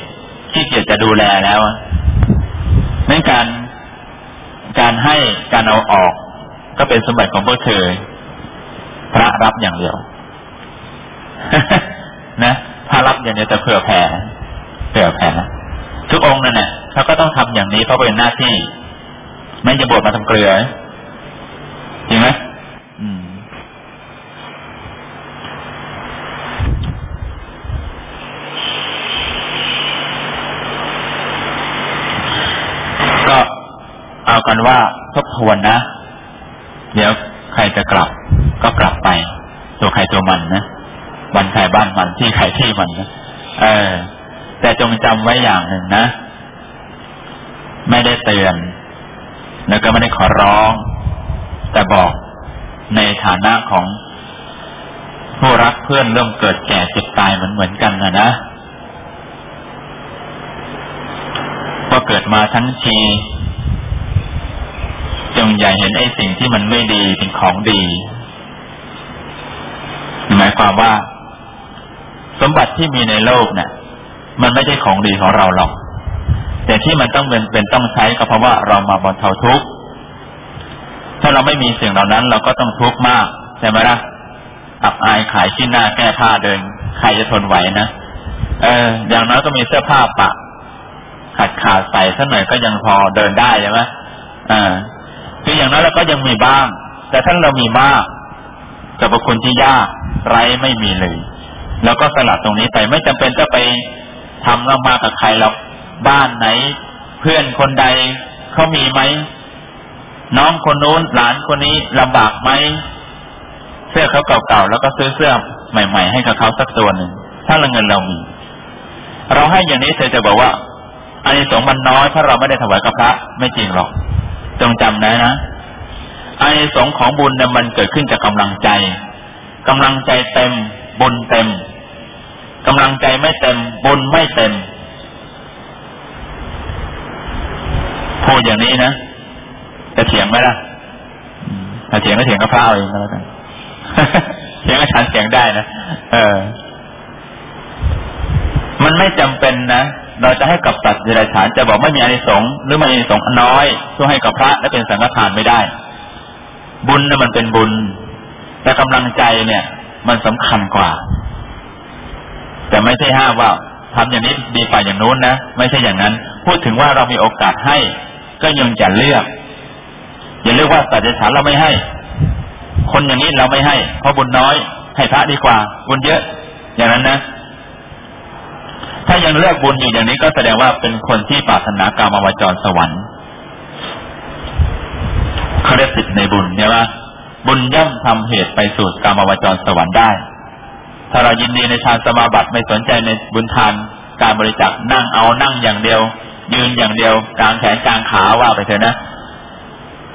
A: ขี้เกียจจะดูแลแล้วนั่นการการให้การเอาออก ก็เป็นสมบัติของพวกเธอ พระรับอย่างเดียว นะพระรับอย่างเดียวจะเผื่อแผ่เผื่อแผ่ทุกองค์นั่นแหละเขาก็ต้องทำอย่างนี้เพราะเป็นหน้าที่ ไม่จะบวชมาทำเกลือจริงไหมก็เอากันว่าทบทวนนะ เดี๋ยวใครจะกลับ ก็กลับไป ตัวใครตัวมันนะบันใครบ้านมันที่ใครที่มันนะเออ แต่จงจำไว้อย่างหนึ่งนะ ไม่ได้เตือน แล้วก็ไม่ได้ขอร้อง แต่บอกในฐานะของผู้รักเพื่อนเริ่มเกิดแก่เจ็บตายเหมือนเหมือนกันนะนะก็เกิดมาทั้งที จงอย่าเห็นไอ้สิ่งที่มันไม่ดีเป็นของดี หมายความว่า สมบัติที่มีในโลกเนี่ยมันไม่ใช่ของดีของเราหรอก แต่ที่มันต้องเป็นเป็นต้องใช้ก็เพราะว่าเรามาบนเทาทุกข์ ถ้าเราไม่มีสิ่งเหล่านั้น เราก็ต้องทุกข์มากใช่ไหมล่ะอับอายขายชิ้นหน้าแก้ผ้าเดินใครจะทนไหวนะเออ อย่างน้อยก็มีเสื้อผ้าปะ ขาดขาดใส่สักหน่อยก็ยังพอเดินได้ใช่ไหมอ่า คืออย่างนั้นเราก็ยังมีบ้าง แต่ถ้าเรามีมากกับบุคคลที่ยากไร้ไม่มีเลยแล้วก็สลัดตรงนี้ไปไม่จำเป็นจะไปทำเรามากับใครหรอกบ้านไหน เพื่อนคนใดเขามีไหมน้องคนนู้นหลานคนนี้ลำบากไหมเสื้อเขาเก่าๆแล้วก็ซื้อเสื้อใหม่ ๆ ให้กับเขาสักตัวหนึ่งถ้าเราเงินเรามี เราให้อย่างนี้เธอจะบอกว่าอันนี้สงมันน้อยเพราะเราไม่ได้ถวายกับพระไม่จริงหรอก จงจำนะนะอันนี้สงของบุญเนี่ยมันเกิดขึ้นจากกำลังใจกำลังใจเต็ม บุญเต็มกำลังใจไม่เต็ม บุญไม่เต็มพูดอย่างนี้นะจะเถียงไหมล่ะถ้าเถียงก็เถียงกับพระเอาเองก็แล้วกันเถียงกับฉันเถียงได้นะเออ มันไม่จำเป็นนะ เราจะให้กับสัตว์เดรัจฉานจะบอกไม่มีอานิสงส์หรือไม่มีอานิสงส์น้อยช่วยให้กับพระและเป็นสังฆทานไม่ได้ บุญนะมันเป็นบุญ แต่กำลังใจเนี่ย มันสำคัญกว่า แต่ไม่ใช่ห้ามว่าทำอย่างนี้ดีกว่าอย่างนู้นนะไม่ใช่อย่างนั้น พูดถึงว่าเรามีโอกาสให้ ก็ยังจะเลือก อย่าเลือกว่าสัตว์เดรัจฉานเราไม่ให้ คนอย่างนี้เราไม่ให้ เพราะบุญน้อย ให้พระดีกว่า บุญเยอะ อย่างนั้นนะ ถ้ายังเลือกบุญอยู่อย่างนี้ก็แสดงว่าเป็นคนที่ปรารถนากามวจรสวรรค์เขาเรียกติดในบุญใช่ไหมบุญย่อมทำเหตุไปสู่กามวจรสวรรค์ได้ ถ้าเรายินดีในฌานสมาบัติไม่สนใจในบุญทานการบริจาคนั่งเอานั่งอย่างเดียว ยืนอย่างเดียวกลางแขนกลางขาว่าไปเถอะนะ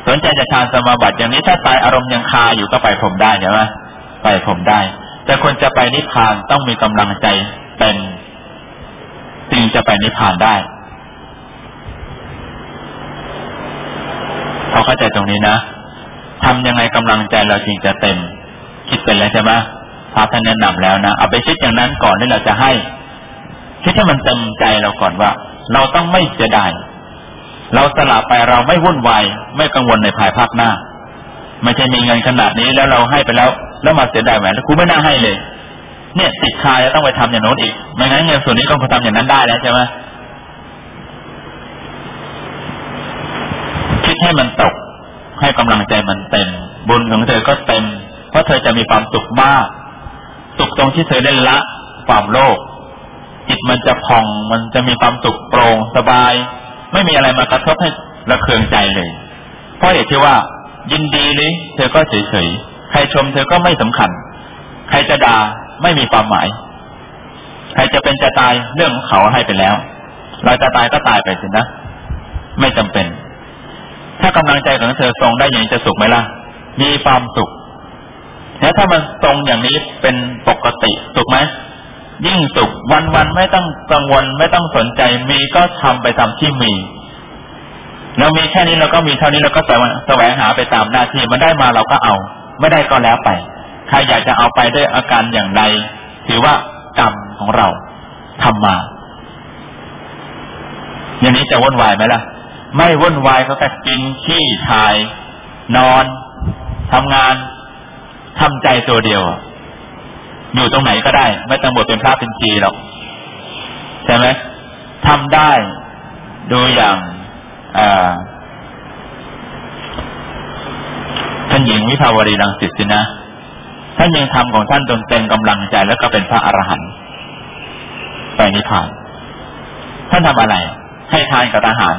A: สนใจจะฌานสมาบัติอย่างนี้ถ้าตายอารมณ์ยังคาอยู่ก็ไปผมได้ใช่ไหมไปผมได้ แต่คนจะไปนิพพานต้องมีกำลังใจเป็น จึงจะไปนิพพานได้พอเข้าใจตรงนี้นะทำยังไงกำลังใจเราจริงจะเต็ม คิดเป็นแล้วใช่ไหมพระท่านแนะนำแล้วนะเอาไปคิดอย่างนั้นก่อนที่เราจะให้ คิดให้มันเต็มใจเราก่อนว่า เราต้องไม่เสียดายเราสละไปเราไม่วุ่นวายไม่กังวลในภายภาคหน้า ไม่ใช่มีเงินขนาดนี้แล้วเราให้ไปแล้ว แล้วมาเสียดายแหวนแล้วคุณไม่น่าให้เลย เนี่ยติดคาจะต้องไปทำอย่างโน้นอีก ไม่งั้นเงินส่วนนี้ก็คงทำอย่างนั้นได้แล้วใช่ไหมคิดให้มันตก ให้กำลังใจมันเต็ม บุญของเธอก็เต็ม เพราะเธอจะมีความสุขมากสุขตรงที่เธอได้ละความโลภจิตมันจะพองมันจะมีความสุขโปร่งสบาย ไม่มีอะไรมากระทบให้ระเคืองใจเลย เพราะเหตุที่ว่า ยินดีเลยเธอก็เฉยๆใครชมเธอก็ไม่สำคัญ ใครจะด่า ไม่มีความหมาย ใครจะเป็นจะตายเรื่องของเขาให้ไปแล้ว เราจะตายก็ตายไปสินะ ไม่จำเป็น ถ้ากำลังใจของเธอทรงได้อย่างจะสุขไหมล่ะ มีความสุขแล้วถ้ามันทรงอย่างนี้เป็นปกติสุขไหมยิ่งสุขวันวันไม่ต้องกังวลไม่ต้องสนใจมีก็ทำไปตามที่มีเรามีแค่นี้เราก็มีเท่านี้เราก็แสวงหาไปตามหน้าที่มันได้มาเราก็เอา ไม่ได้ก็แล้วไป ใครอยากจะเอาไปด้วยอาการอย่างใดถือว่ากรรมของเราทำมา อย่างนี้จะวุ่นวายไหมล่ะ ไม่วุ่นวายเขาแค่กินขี้ถ่าย นอนทำงานทำใจตัวเดียว อยู่ตรงไหนก็ได้ ไม่ต้องบวชเป็นพระเป็นจีหรอกใช่ไหมทำได้ดูอย่างท่านหญิงวิภาวรีรังสิตสินะ ท่านยังทำของท่านจนเต็มกำลังใจแล้วก็เป็นพระอรหันต์ไปนิพพาน ท่านทำอะไร ให้ทานกับทหาร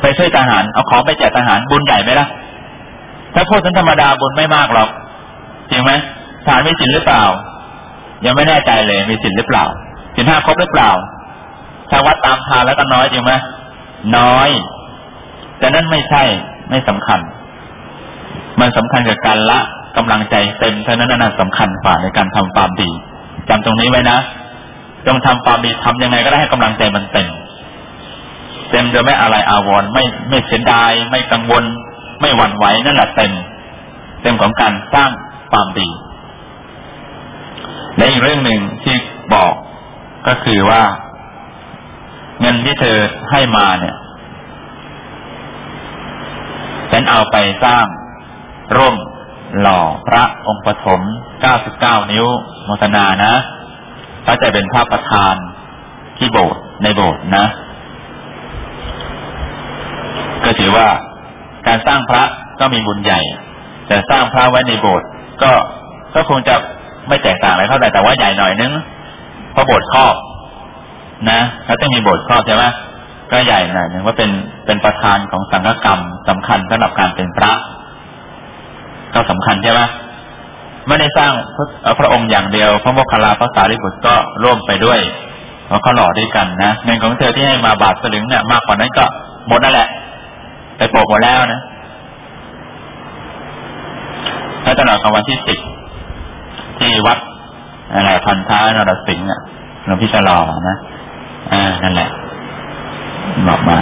A: ไปช่วยทหาร เอาของไปแจกทหารบุญใหญ่ไหมล่ะ ถ้าพูดถึงธรรมดาบุญไม่มากหรอกจริงไหมทานมีสินหรือเปล่า ยังไม่แน่ใจเลยมีสินหรือเปล่าสินห้าครบหรือเปล่าถ้าวัดตามทานแล้วก็น้อยจริงไหมน้อย แต่นั่นไม่ใช่ไม่สำคัญ มันสำคัญกับการละกำลังใจเต็มเท่านั้นน่ะสำคัญกว่าในการทำความดีจำตรงนี้ไว้นะจงทำความดีทำยังไงก็ได้ให้กำลังใจมันเต็มเต็มโดยไม่อะไรอาวรณ์ไม่ไม่เสียดาย ไม่กังวล ไม่หวั่นไหวนั่นแหละเต็ม เต็มของการสร้างความดีและอีกเรื่องหนึ่งที่บอกก็คือว่า เงินที่เธอให้มาเนี่ยฉันเอาไปสร้าง ร่ม หล่อพระองค์ปฐม 99 นิ้วโมทนานะพระจะเป็นพระประธานที่โบสถ์ในโบสถ์นะ ก็ถือว่าการสร้างพระก็มีบุญใหญ่ แต่สร้างพระไว้ในโบสถ์ก็ก็คงจะไม่แตกต่างอะไรเท่าไหร่แต่ว่าใหญ่หน่อยนึงเพราะโบสถ์ครอบ นะเขาต้องมีโบสถ์ครอบใช่ไหมก็ใหญ่หน่อยนึงว่าเป็นเป็นประธานของสังฆกรรมสำคัญสำหรับการเป็นพระ ก็สำคัญใช่ไหมไม่ได้สร้างพระองค์อย่างเดียว พระโมคคัลลาพระสารีบุตรก็ร่วมไปด้วยเพราะเขาหล่อด้วยกันนะเงินของเธอที่ให้มาบาทสลึงเนี่ยมากกว่านั้นก็หมดนั่นแหละ ไปโปกหมดแล้วนะแล้วตลอดของวันที่สิบที่วัดอะไรพันท้านรสิงห์อะหลวงพี่ชะลอนะอ่านั่นแหละบอกมา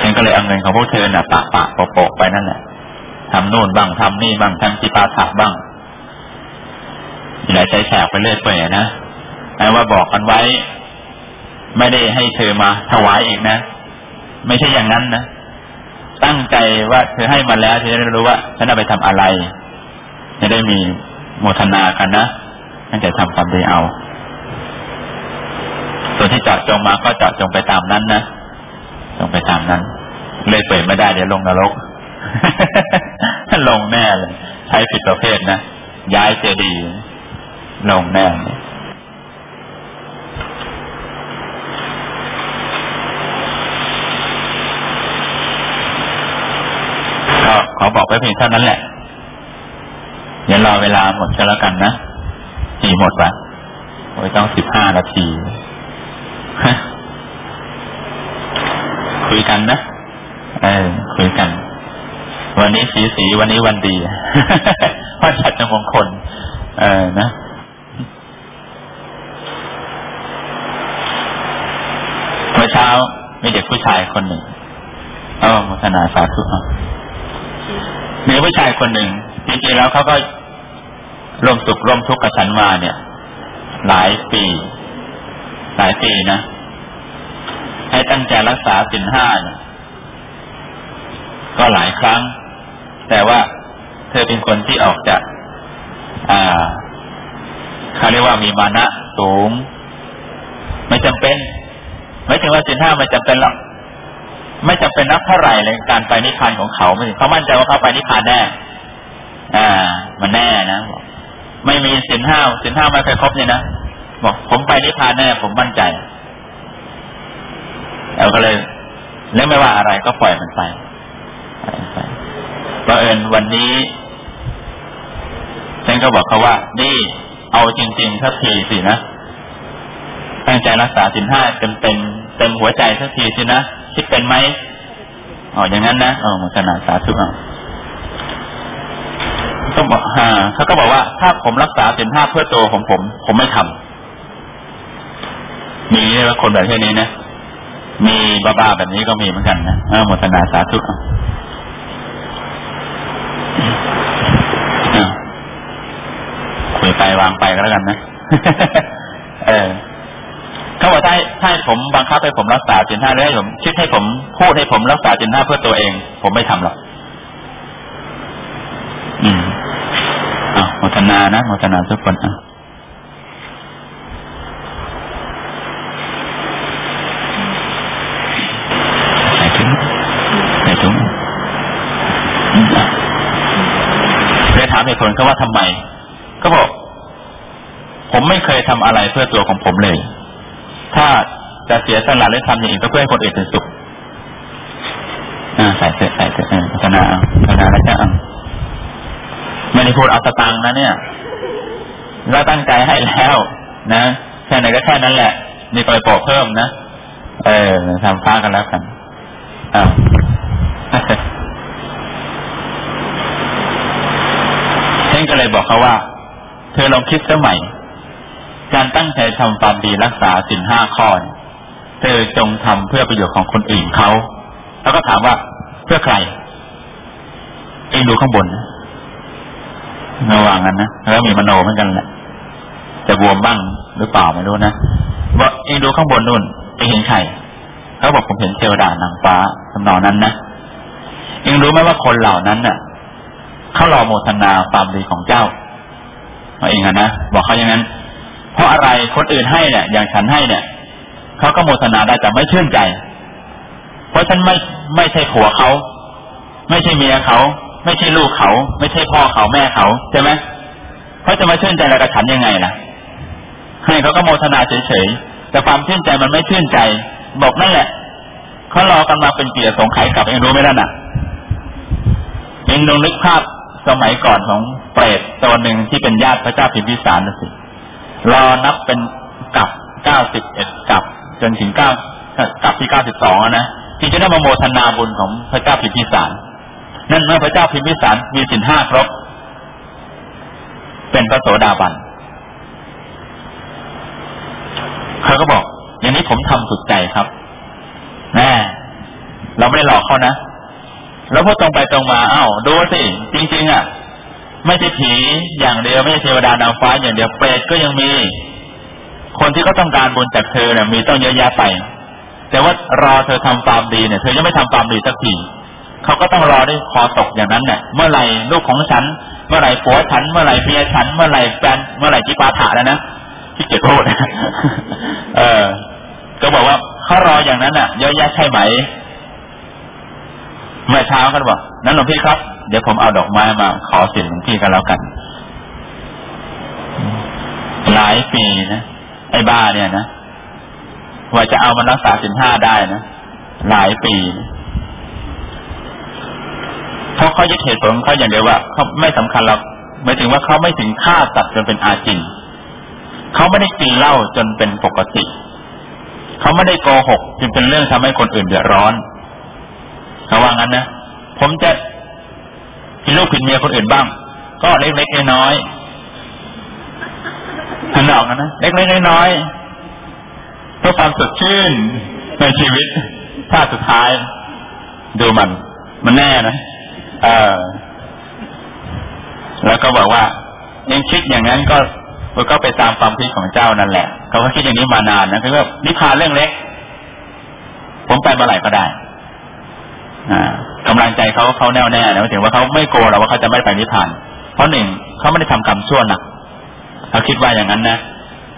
A: ฉันก็เลยเอาเงินของพวกเธอน่ะปะปะโปะไปนั่นแหละ ทำโน่นบ้างทำนี่บ้างทำจิปาถะบ้างหลายใจแฉกไปเรื่อยเปื่อยนะแต่ว่าบอกกันไว้ ไม่ได้ให้เธอมาถวายอีกนะ ไม่ใช่อย่างนั้นนะตั้งใจว่าเธอให้มาแล้วเธอจะได้รู้ว่าฉันเอาไปทำอะไร จะได้มีโมทนากันนะตั้งใจทำความดีเอา ส่วนที่เจาะจงมาก็เจาะจงไปตามนั้นนะจงไปตามนั้น เลยเปิดไม่ได้เดี๋ยวลงนรก ลงแน่เลยใช้ผิดประเภทนะย้ายเจดีย์ลงแน่ก็ขอบอกไว้เพียงเท่านั้นแหละ เดี๋ยวรอเวลาหมดก็แล้วกันนะกี่หมดวะโอ้ยต้องสิบห้านาทีคุยกันนะ เออคุยกัน วันนี้สีสีวันนี้วันดีวันชัดมงคล เออนะเมื่อเช้ามีเด็กผู้ชายคนหนึ่งเออมุทนาสาธุมีผู้ชายคนหนึ่งจริงๆแล้วเขาก็ร่วมสุขร่วมทุกข์กับฉันมาเนี่ย หลายปี หลายปีนะ ให้ตั้งใจรักษาสินห้าเนี่ยก็หลายครั้ง แต่ว่าเธอเป็นคนที่ออกจากอ่าเขาเรียกว่ามีมานะสูง ไม่จำเป็น ไม่ถึงว่าสินห้าไม่จำเป็นหรอกไม่จำเป็นนักเท่าไหร่เลยการไปนิพพานของเขาไม่เขามั่นใจว่าเขาไปนิพพานแน่อ่า มันแน่นะไม่มีสินห้าสินห้าไม่เคยครบเนี่ยนะบอกผมไปนิพพานแน่ ผมมั่นใจเราก็เลยเรื่องไม่ว่าอะไรก็ปล่อยมันไปไป บังเอิญวันนี้ฉันก็บอกเขาว่า นี่เอาจริงๆสักทีสินะ ตั้งใจรักษาสินห้าเต็มเต็มเต็มหัวใจสักทีสินะคิดเป็นไหมอ๋ออย่างนั้นนะอ๋อมขนาดสาธุอะก็บอกฮะเขาก็บอกว่า ถ้าผมรักษาสินห้าเพื่อตัวของผม ผมไม่ทำมีคนแบบเช่นนี้นะมีบ้าๆแบบนี้ก็มีเหมือนกันนะเออมทนาสาธุอะ คุยไปวางไปก็แล้วกันนะ เออเขาบอกถ้าถ้าผมบังคับให้ผมรักษาจินห้าแล้วให้ผมคิดให้ผมพูดให้ผมรักษาจินห้าเพื่อตัวเอง ผมไม่ทำหรอก อืมอะโมทนานะโมทนาทุกคนอะใส่ถุงใส่ถุงเลยถามเหตุผลเขาว่าทำไมก็บอก ผมไม่เคยทำอะไรเพื่อตัวของผมเลย ถ้าจะเสียสละหรือทำอย่างอื่นก็เพื่อให้คนอื่นเป็นสุขอ่าใส่เสร็จใส่เสร็จพัฒนาพัฒนาแล้วจะไม่ได้พูดเอาตะตังนะเนี่ยเราตั้งใจให้แล้วนะแค่ไหนก็แค่นั้นแหละ นี่ก็ไปโปะเพิ่มนะ เออทำฟ้ากันแล้วกันอ้าวเช่นก็ เขาว่า เธอลองคิดสมัยการตั้งใจทำความดีรักษาสินห้าข้อเธอจงทำเพื่อประโยชน์ของคนอื่นเขา แล้วก็ถามว่าเพื่อใคร เองดูข้างบนระหว่างนั้นนะแล้วมีมโนเหมือนกันแหละจะบวมบ้างหรือเปล่าไม่รู้นะว่าเองดูข้างบนนู่นเองเห็นใครเขาบอกผมเห็นเทวดานางฟ้าสำนองนั้นนะเองรู้ไหมว่าคนเหล่านั้นน่ะเขารอโมทนาความดีของเจ้า เองนะบอกเขาอย่างนั้น เพราะอะไรคนอื่นให้เนี่ย อย่างฉันให้เนี่ยเขาก็โมทนาได้แต่ไม่ชื่นใจ เพราะฉันไม่ไม่ใช่ผัวเขา ไม่ใช่เมียเขา ไม่ใช่ลูกเขา ไม่ใช่พ่อเขาแม่เขาใช่ไหมเขาจะมาชื่นใจแล้วกับฉันยังไงล่ะให้เขาก็โมทนาเฉยๆแต่ความชื่นใจมันไม่ชื่นใจ บอกนั่นแหละเขารอกันมาเป็นเกียรติสงไข่กับเองรู้ไหมล่ะน่ะเองลองนึกภาพ สมัยก่อนของเปรตตัวหนึ่งที่เป็นญาติพระเจ้าพิมพิสารนะสิรอนับเป็นกับเก้าสิบเอ็ดกับจนถึงเก้ากับที่เก้าสิบสองนะที่จะได้มาโมทนาบุญของพระเจ้าพิมพิสาร นั่นเมื่อพระเจ้าพิมพิสารมีสินห้าครบ เป็นพระโสดาบันเขาก็บอก อย่างนี้ผมทำสุดใจครับแม่เราไม่ได้หลอกเขานะ แล้วพูดตรงไปตรงมาเอ้าดูสิจริง ๆ อะ ไม่ใช่ผีอย่างเดียวไม่ใช่เทวดานางฟ้าอย่างเดียวเปรตก็ยังมี คนที่เขาต้องการบุญจากเธอเนี่ยมีต้องเยอะแยะไป แต่ว่ารอเธอทำความดีเนี่ย เธอยังไม่ทำความดีสักทีเขาก็ต้องรอได้คอตกอย่างนั้นเนี่ยเมื่อไหร่ลูกของฉัน เมื่อไหร่ผัวฉัน เมื่อไหร่เมียฉัน เมื่อไหร่แฟนเมื่อไหร่จิปาถะแล้วนะที่เกียจพูดเออ ก็บอกว่าเขารออย่างนั้นอะเยอะแยะใช่ไหม เมื่อเช้าเขาบอกนั้นหลวงพี่ครับ เดี๋ยวผมเอาดอกไม้มาขอสินหลวงพี่กันแล้วกัน หลายปีนะไอ้บ้าเนี่ยนะว่าจะเอามันรักษาสินห้าได้นะหลายปีเพราะเขายึดเหตุผลเขาอย่างเดียวว่าเขาไม่สำคัญหรอกหมายถึงว่าเขาไม่ถึงฆ่าสัตว์จนเป็นอาจินเขาไม่ได้กินเหล้าจนเป็นปกติ เขาไม่ได้โกหกจึงเป็นเรื่องทำให้คนอื่นเดือดร้อน เขาว่างั้นนะผมจะผิดลูกผิดเมียคนอื่นบ้าง ก็เล็กๆน้อยๆหันออกนะเล็กๆน้อยๆเพื่อความสดชื่นในชีวิตชาติสุดท้าย ดูมัน มันแน่นะเออแล้วก็บอกว่ายังคิดอย่างนั้นก็มันก็ไปตามความคิดของเจ้านั่นแหละเขาก็คิดอย่างนี้มานานนะคือว่านิพพานเรื่องเล็ก ผมไปเมื่อไหร่ก็ได้ อ่ากำลังใจเขาเขาแน่วแน่นะถึงว่าเขาไม่โกลัวว่าเขาจะไม่ไปนิพพาน เพราะหนึ่งเขาไม่ได้ทำกรรมชั่วนักเขาคิดว่าอย่างนั้นนะ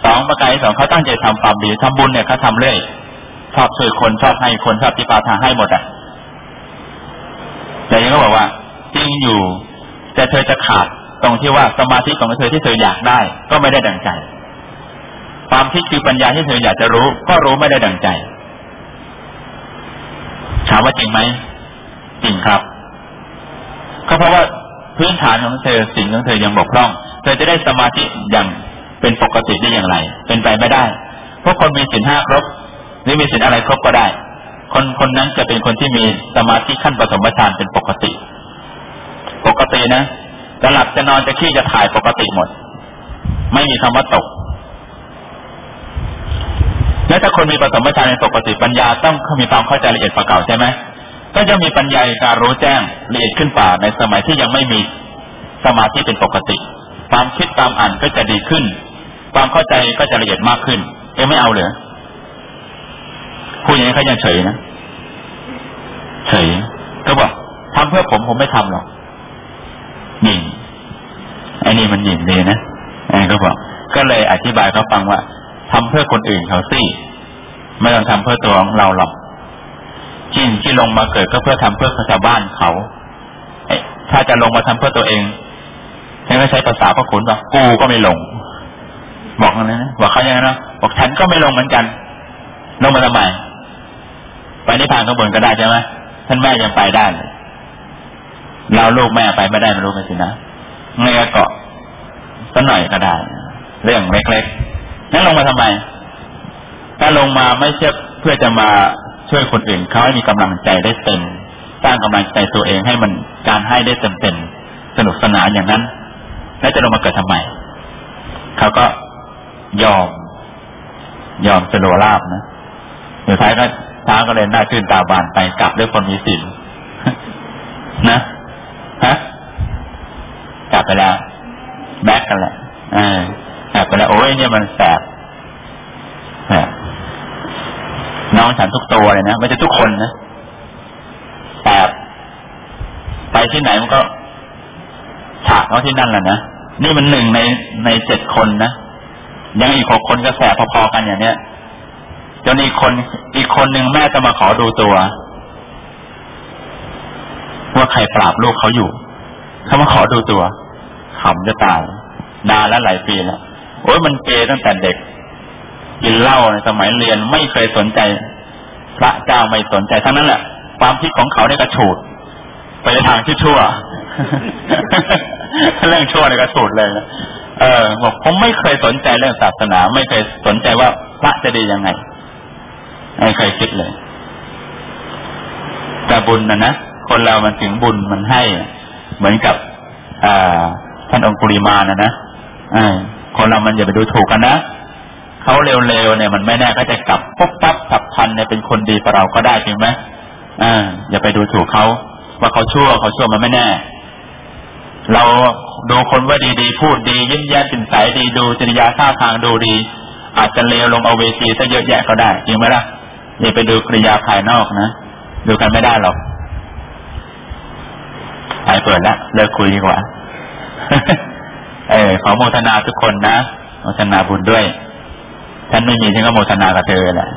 A: สองประการสองเขาตั้งใจทำความดีทำบุญเนี่ยเขาทาเรื่อยชอบช่วยคนชอบให้คนชอบที่ปาทาให้หมดอะแต่ยังก็บอกว่า จริงอยู่ แต่เธอจะขาดตรงที่ว่าสมาธิของเธอที่เธออยากได้ ก็ไม่ได้ดังใจ ความคิดคือปัญญาที่เธออยากจะรู้ ก็รู้ไม่ได้ดังใจถามว่าจริงไหม จริงครับ ก็เพราะว่าพื้นฐานของเธอสิ่งของเธอยังบกพร่อง เธอจะได้สมาธิอย่างเป็นปกติได้อย่างไร เป็นไปไม่ได้ เพราะคนมีสินห้าครบหรือมีสินอะไรครบก็ได้ คนคนนั้นจะเป็นคนที่มีสมาธิขั้นปฐมฌานเป็นปกติ ปกตินะจะหลับจะนอนจะขี้จะถ่ายปกติหมด ไม่มีคำว่าตก แล้วถ้าคนมีปสมฌานในปกติปัญญาต้องมีความเข้าใจละเอียดประเก่าใช่ไหม ก็จะมีปัญญาการรู้แจ้งละเอียดขึ้นป่าในสมัยที่ยังไม่มีสมาธิเป็นปกติ ความคิดตามอ่านก็จะดีขึ้น ความเข้าใจก็จะละเอียดมากขึ้น เอ็ไม่เอาเลยพูดอย่างนี้เขายังเฉยนะเฉยก็บอกทำเพื่อผมผมไม่ทำหรอกหยิงไอ้นี่มันหยิงดีนะไอ้ก็บอก ก็เลยอธิบายเขาฟังว่าทำเพื่อคนอื่นเขาสิไม่ต้องทำเพื่อตัวของเราหรอก จริงที่ลงมาเกิดก็เพื่อทำเพื่อชาวบ้านเขาถ้าจะลงมาทำเพื่อตัวเองฉันก็ใช้ภาษาพระคุณว่ากูก็ไม่ลง บอกอะไรนะบอกเขาอย่างนั้นนะบอกฉันก็ไม่ลงเหมือนกัน ลงมาทำไมไปนิพพานข้างบนก็ได้ใช่ไหมท่านแม่ยังไปได้เราลูกแม่ไปไม่ได้ไม่รู้ไหมสินะเงยเกาะสักหน่อยก็ได้ เรื่องเล็กๆนั่นลงมาทำไมถ้าลงมาไม่ใช่เพื่อจะมา ช่วยคนอื่นเขาให้มีกำลังใจได้เต็ม สร้างกำลังใจตัวเองให้มันการให้ได้เต็มเต็มสนุกสนานอย่างนั้น แล้วจะลงมาเกิดทำไมเขาก็ยอม ยอมสโลลาบนะสุดท้ายก็ช้าก็เลยหน้าชื่นตาบานไปกลับด้วยคนมีศีลนะฮะกลับไปแล้ว แบกกันแหละอ่ากลับไปแล้วโอ้ยเนี่ยมันแสบแสบ น้องฉันทุกตัวเลยนะไม่ใช่ทุกคนนะแสบไปที่ไหนมันก็ฉากเขาที่นั่นแหละนะนี่มันหนึ่งในในเจ็ดคนนะยังอีกหกคนก็แสบพอๆกันอย่างเนี้ยจนอีกคนอีกคนหนึ่งแม่จะมาขอดูตัวว่าใครปราบลูกเขาอยู่เขามาขอดูตัวขำจะตายนานแล้วหลายปีแล้วโอ้ยมันเกยตั้งแต่เด็ก กินเหล้าในสมัยเรียนไม่เคยสนใจ พระเจ้าไม่สนใจทั้งนั้นแหละ ความคิดของเขาเนี่ยกระฉูดไปในทางที่ชั่วเรื่องชั่วเนี่ยกระฉูดเลยนะเออบอกผมไม่เคยสนใจเรื่องศาสนา ไม่เคยสนใจว่าพระจะดียังไงไม่เคยคิดเลย แต่บุญนะนะคนเรามันถึงบุญมันให้ เหมือนกับอ่าท่านองคุริมานะนะคนเรามันอย่าไปดูถูกกันนะ เขาเร็วๆเนี่ยมันไม่แน่ก็จะกลับปุ๊บปั๊บสับพันเนี่ยเป็นคนดีกับเราก็ได้จริงไหมอ่าอย่าไปดูถูกเขาว่าเขาชั่วเขาชั่วมันไม่แน่ เราดูคนว่าดีๆพูดดียิ้มแย้มปิ่นใสดีดูจริยาท่าทางดูดี อาจจะเลวลงเอาเวทีซะเยอะแยะก็ได้จริงไหมล่ะอย่าไปดูกริยาภายนอกนะดูกันไม่ได้หรอกไปเปิดแล้วเลิกคุยดีกว่า เออขอโมทนาทุกคนนะโมทนาบุญด้วย ฉันไม่มีฉันก็โมทนากับเธอแหละ